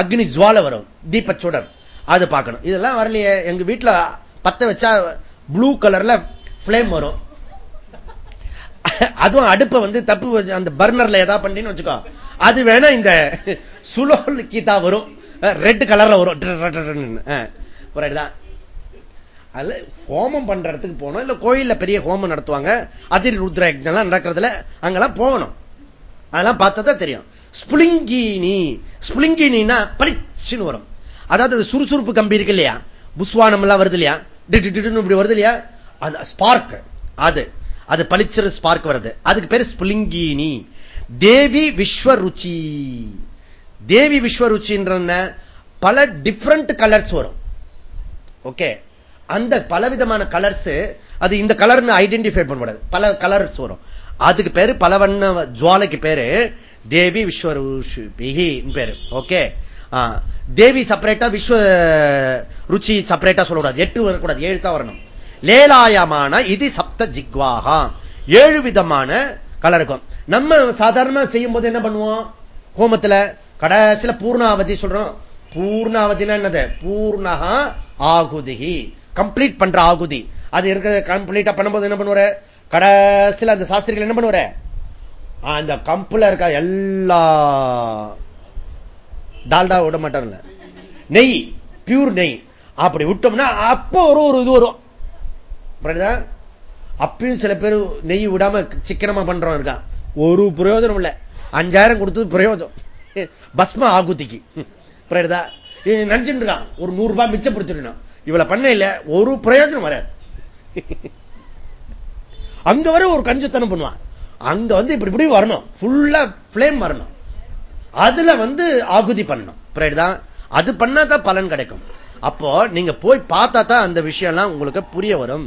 அக்னி ஜுவால வரும். தீபச்சுடர். அது பார்க்கணும். இதெல்லாம் வரலையே. எங்க வீட்டுல பத்த வச்சா ப்ளூ கலர்ல பிளேம் வரும். அதுவும் அடுப்பை வந்து தப்பு அந்த பர்னர்ல ஏதாவது பண்ணின்னு வச்சுக்கோ. அது வேணா இந்த சுலோல் கீதா வரும். ரெட் கலர்ல வரும். அதுல ஹோமம் பண்ற இடத்துக்கு போகணும். இல்ல கோயில்ல பெரிய ஹோமம் நடத்துவாங்க. அதிர் ருத்ர யஜ்ஞம் நடக்கிறதுல அங்கெல்லாம் போகணும். அதெல்லாம் பார்த்தா தெரியும். ஸ்புலிங்கினி. ஸ்புலிங்கினா பளிச்சுன்னு வரும். அதாவது சுறுசுறுப்பு கம்பி இருக்கு இல்லையா? புஸ்வானம் எல்லாம் வருது இல்லையா? இப்படி வருது இல்லையா? அந்த ஸ்பார்க் அது. அது பளிச்சிற ஸ்பார்க் வருது. அதுக்கு பேர் ஸ்புலிங்கினி. தேவி விஸ்வருச்சி தேவி விஸ்வருச்சின்ற பல டிஃப்ரெண்ட் கலர்ஸ் வரும். ஓகே அந்த பலவிதமான கலர்ஸ் அது இந்த கலர் ஐடென்டிஃபை பண்ணக்கூடாது. பல கலர்ஸ் வரும். அதுக்கு பேரு பல வண்ண ஜுவாலைக்கு பேரு தேவி விஸ்வருஷி பேரு. ஓகே தேவி செப்பரேட்டா விஸ்வ ருச்சி செப்பரேட்டா சொல்லக்கூடாது. எட்டு வரக்கூடாது. ஏழு தான் வரணும். லேலாயமான இது சப்த ஜிக்வாகா. ஏழு விதமான கலர் இருக்கும். நம்ம சாதாரண செய்யும் போது என்ன பண்ணுவோம்? ஹோமத்துல கடைசியில பூர்ணாவதி சொல்றோம். பூர்ணாவதினா என்னது? பூர்ணகா ஆகுதிகி கம்ப்ளீட் பண்ற ஆகுதி. அது இருக்கிற கம்ப்ளீட்டா பண்ணும்போது என்ன பண்ணுவாரு? கடைசியில் அந்த சாஸ்திரிகள் என்ன பண்ணுவாரு? அந்த கம்புல இருக்க எல்லா டால்டா விட மாட்டார்ல நெய் பியூர் நெய். அப்படி விட்டோம்னா அப்போ ஒரு ஒரு இது வரும். அப்பயும் சில பேர் நெய் விடாம சிக்கனமா பண்றோம் இருக்கான் ஒரு பிரயோஜனம் இல்ல. அஞ்சாயிரம் கொடுத்தது பிரயோஜனம். பஸ்ம ஆகுதிக்கு. நினைச்சுட்டு இருக்கான் ஒரு நூறு ரூபாய் மிச்சப்படுத்திடணும் இவளை பண்ண இல்ல ஒரு பிரயோஜனம் வராது. அங்க வர ஒரு கஞ்சத்தனம் பண்ணுவான். அங்க வந்து இப்படி இப்படி வரணும். ஃபுல்லா பிளேம் வரணும். அதுல வந்து ஆகுதி பண்ணணும். தான் அது பண்ணாதான் பலன் கிடைக்கும். அப்போ நீங்க போய் பார்த்தா தான் அந்த விஷயம்லாம் உங்களுக்கு புரிய வரும்.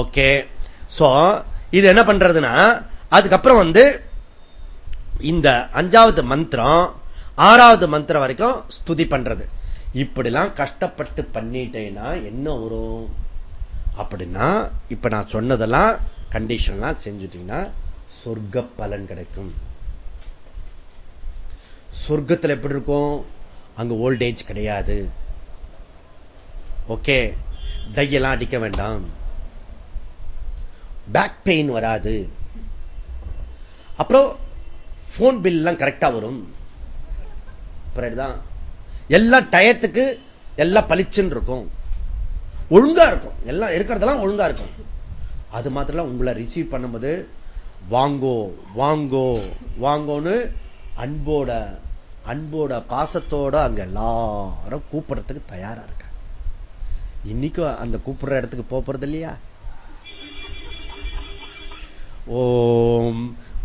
ஓகே சோ இது என்ன பண்றதுன்னா அதுக்கப்புறம் வந்து இந்த அஞ்சாவது மந்திரம் ஆறாவது மந்திரம் வரைக்கும் ஸ்துதி பண்றது. இப்படிலாம் கஷ்டப்பட்டு பண்ணிட்டேன்னா என்ன வரும்? அப்படின்னா இப்ப நான் சொன்னதெல்லாம் கண்டிஷன்லாம் செஞ்சுட்டீங்கன்னா சொர்க்க பலன் கிடைக்கும். சொர்க்கத்தில் எப்படி இருக்கும்? அங்க ஓல்டேஜ் கிடையாது. ஓகே டையெல்லாம் அடிக்க வேண்டாம். பேக் பெயின் வராது. அப்புறம் போன் பில் எல்லாம் கரெக்டா வரும். எல்லாம் டயத்துக்கு எல்லாம் பளிச்சுன்னு இருக்கும். ஒழுங்கா இருக்கும். எல்லாம் இருக்கிறதெல்லாம் ஒழுங்கா இருக்கும். அது மாத்திரம் உங்களை ரிசீவ் பண்ணும்போது வாங்கோ வாங்கோ வாங்கோன்னு அன்போட அன்போட பாசத்தோட அங்க எல்லாரும் கூப்பிடுறதுக்கு தயாரா இருக்க இன்னைக்கும் அந்த கூப்பிடுற இடத்துக்கு போறது இல்லையா? ஓம்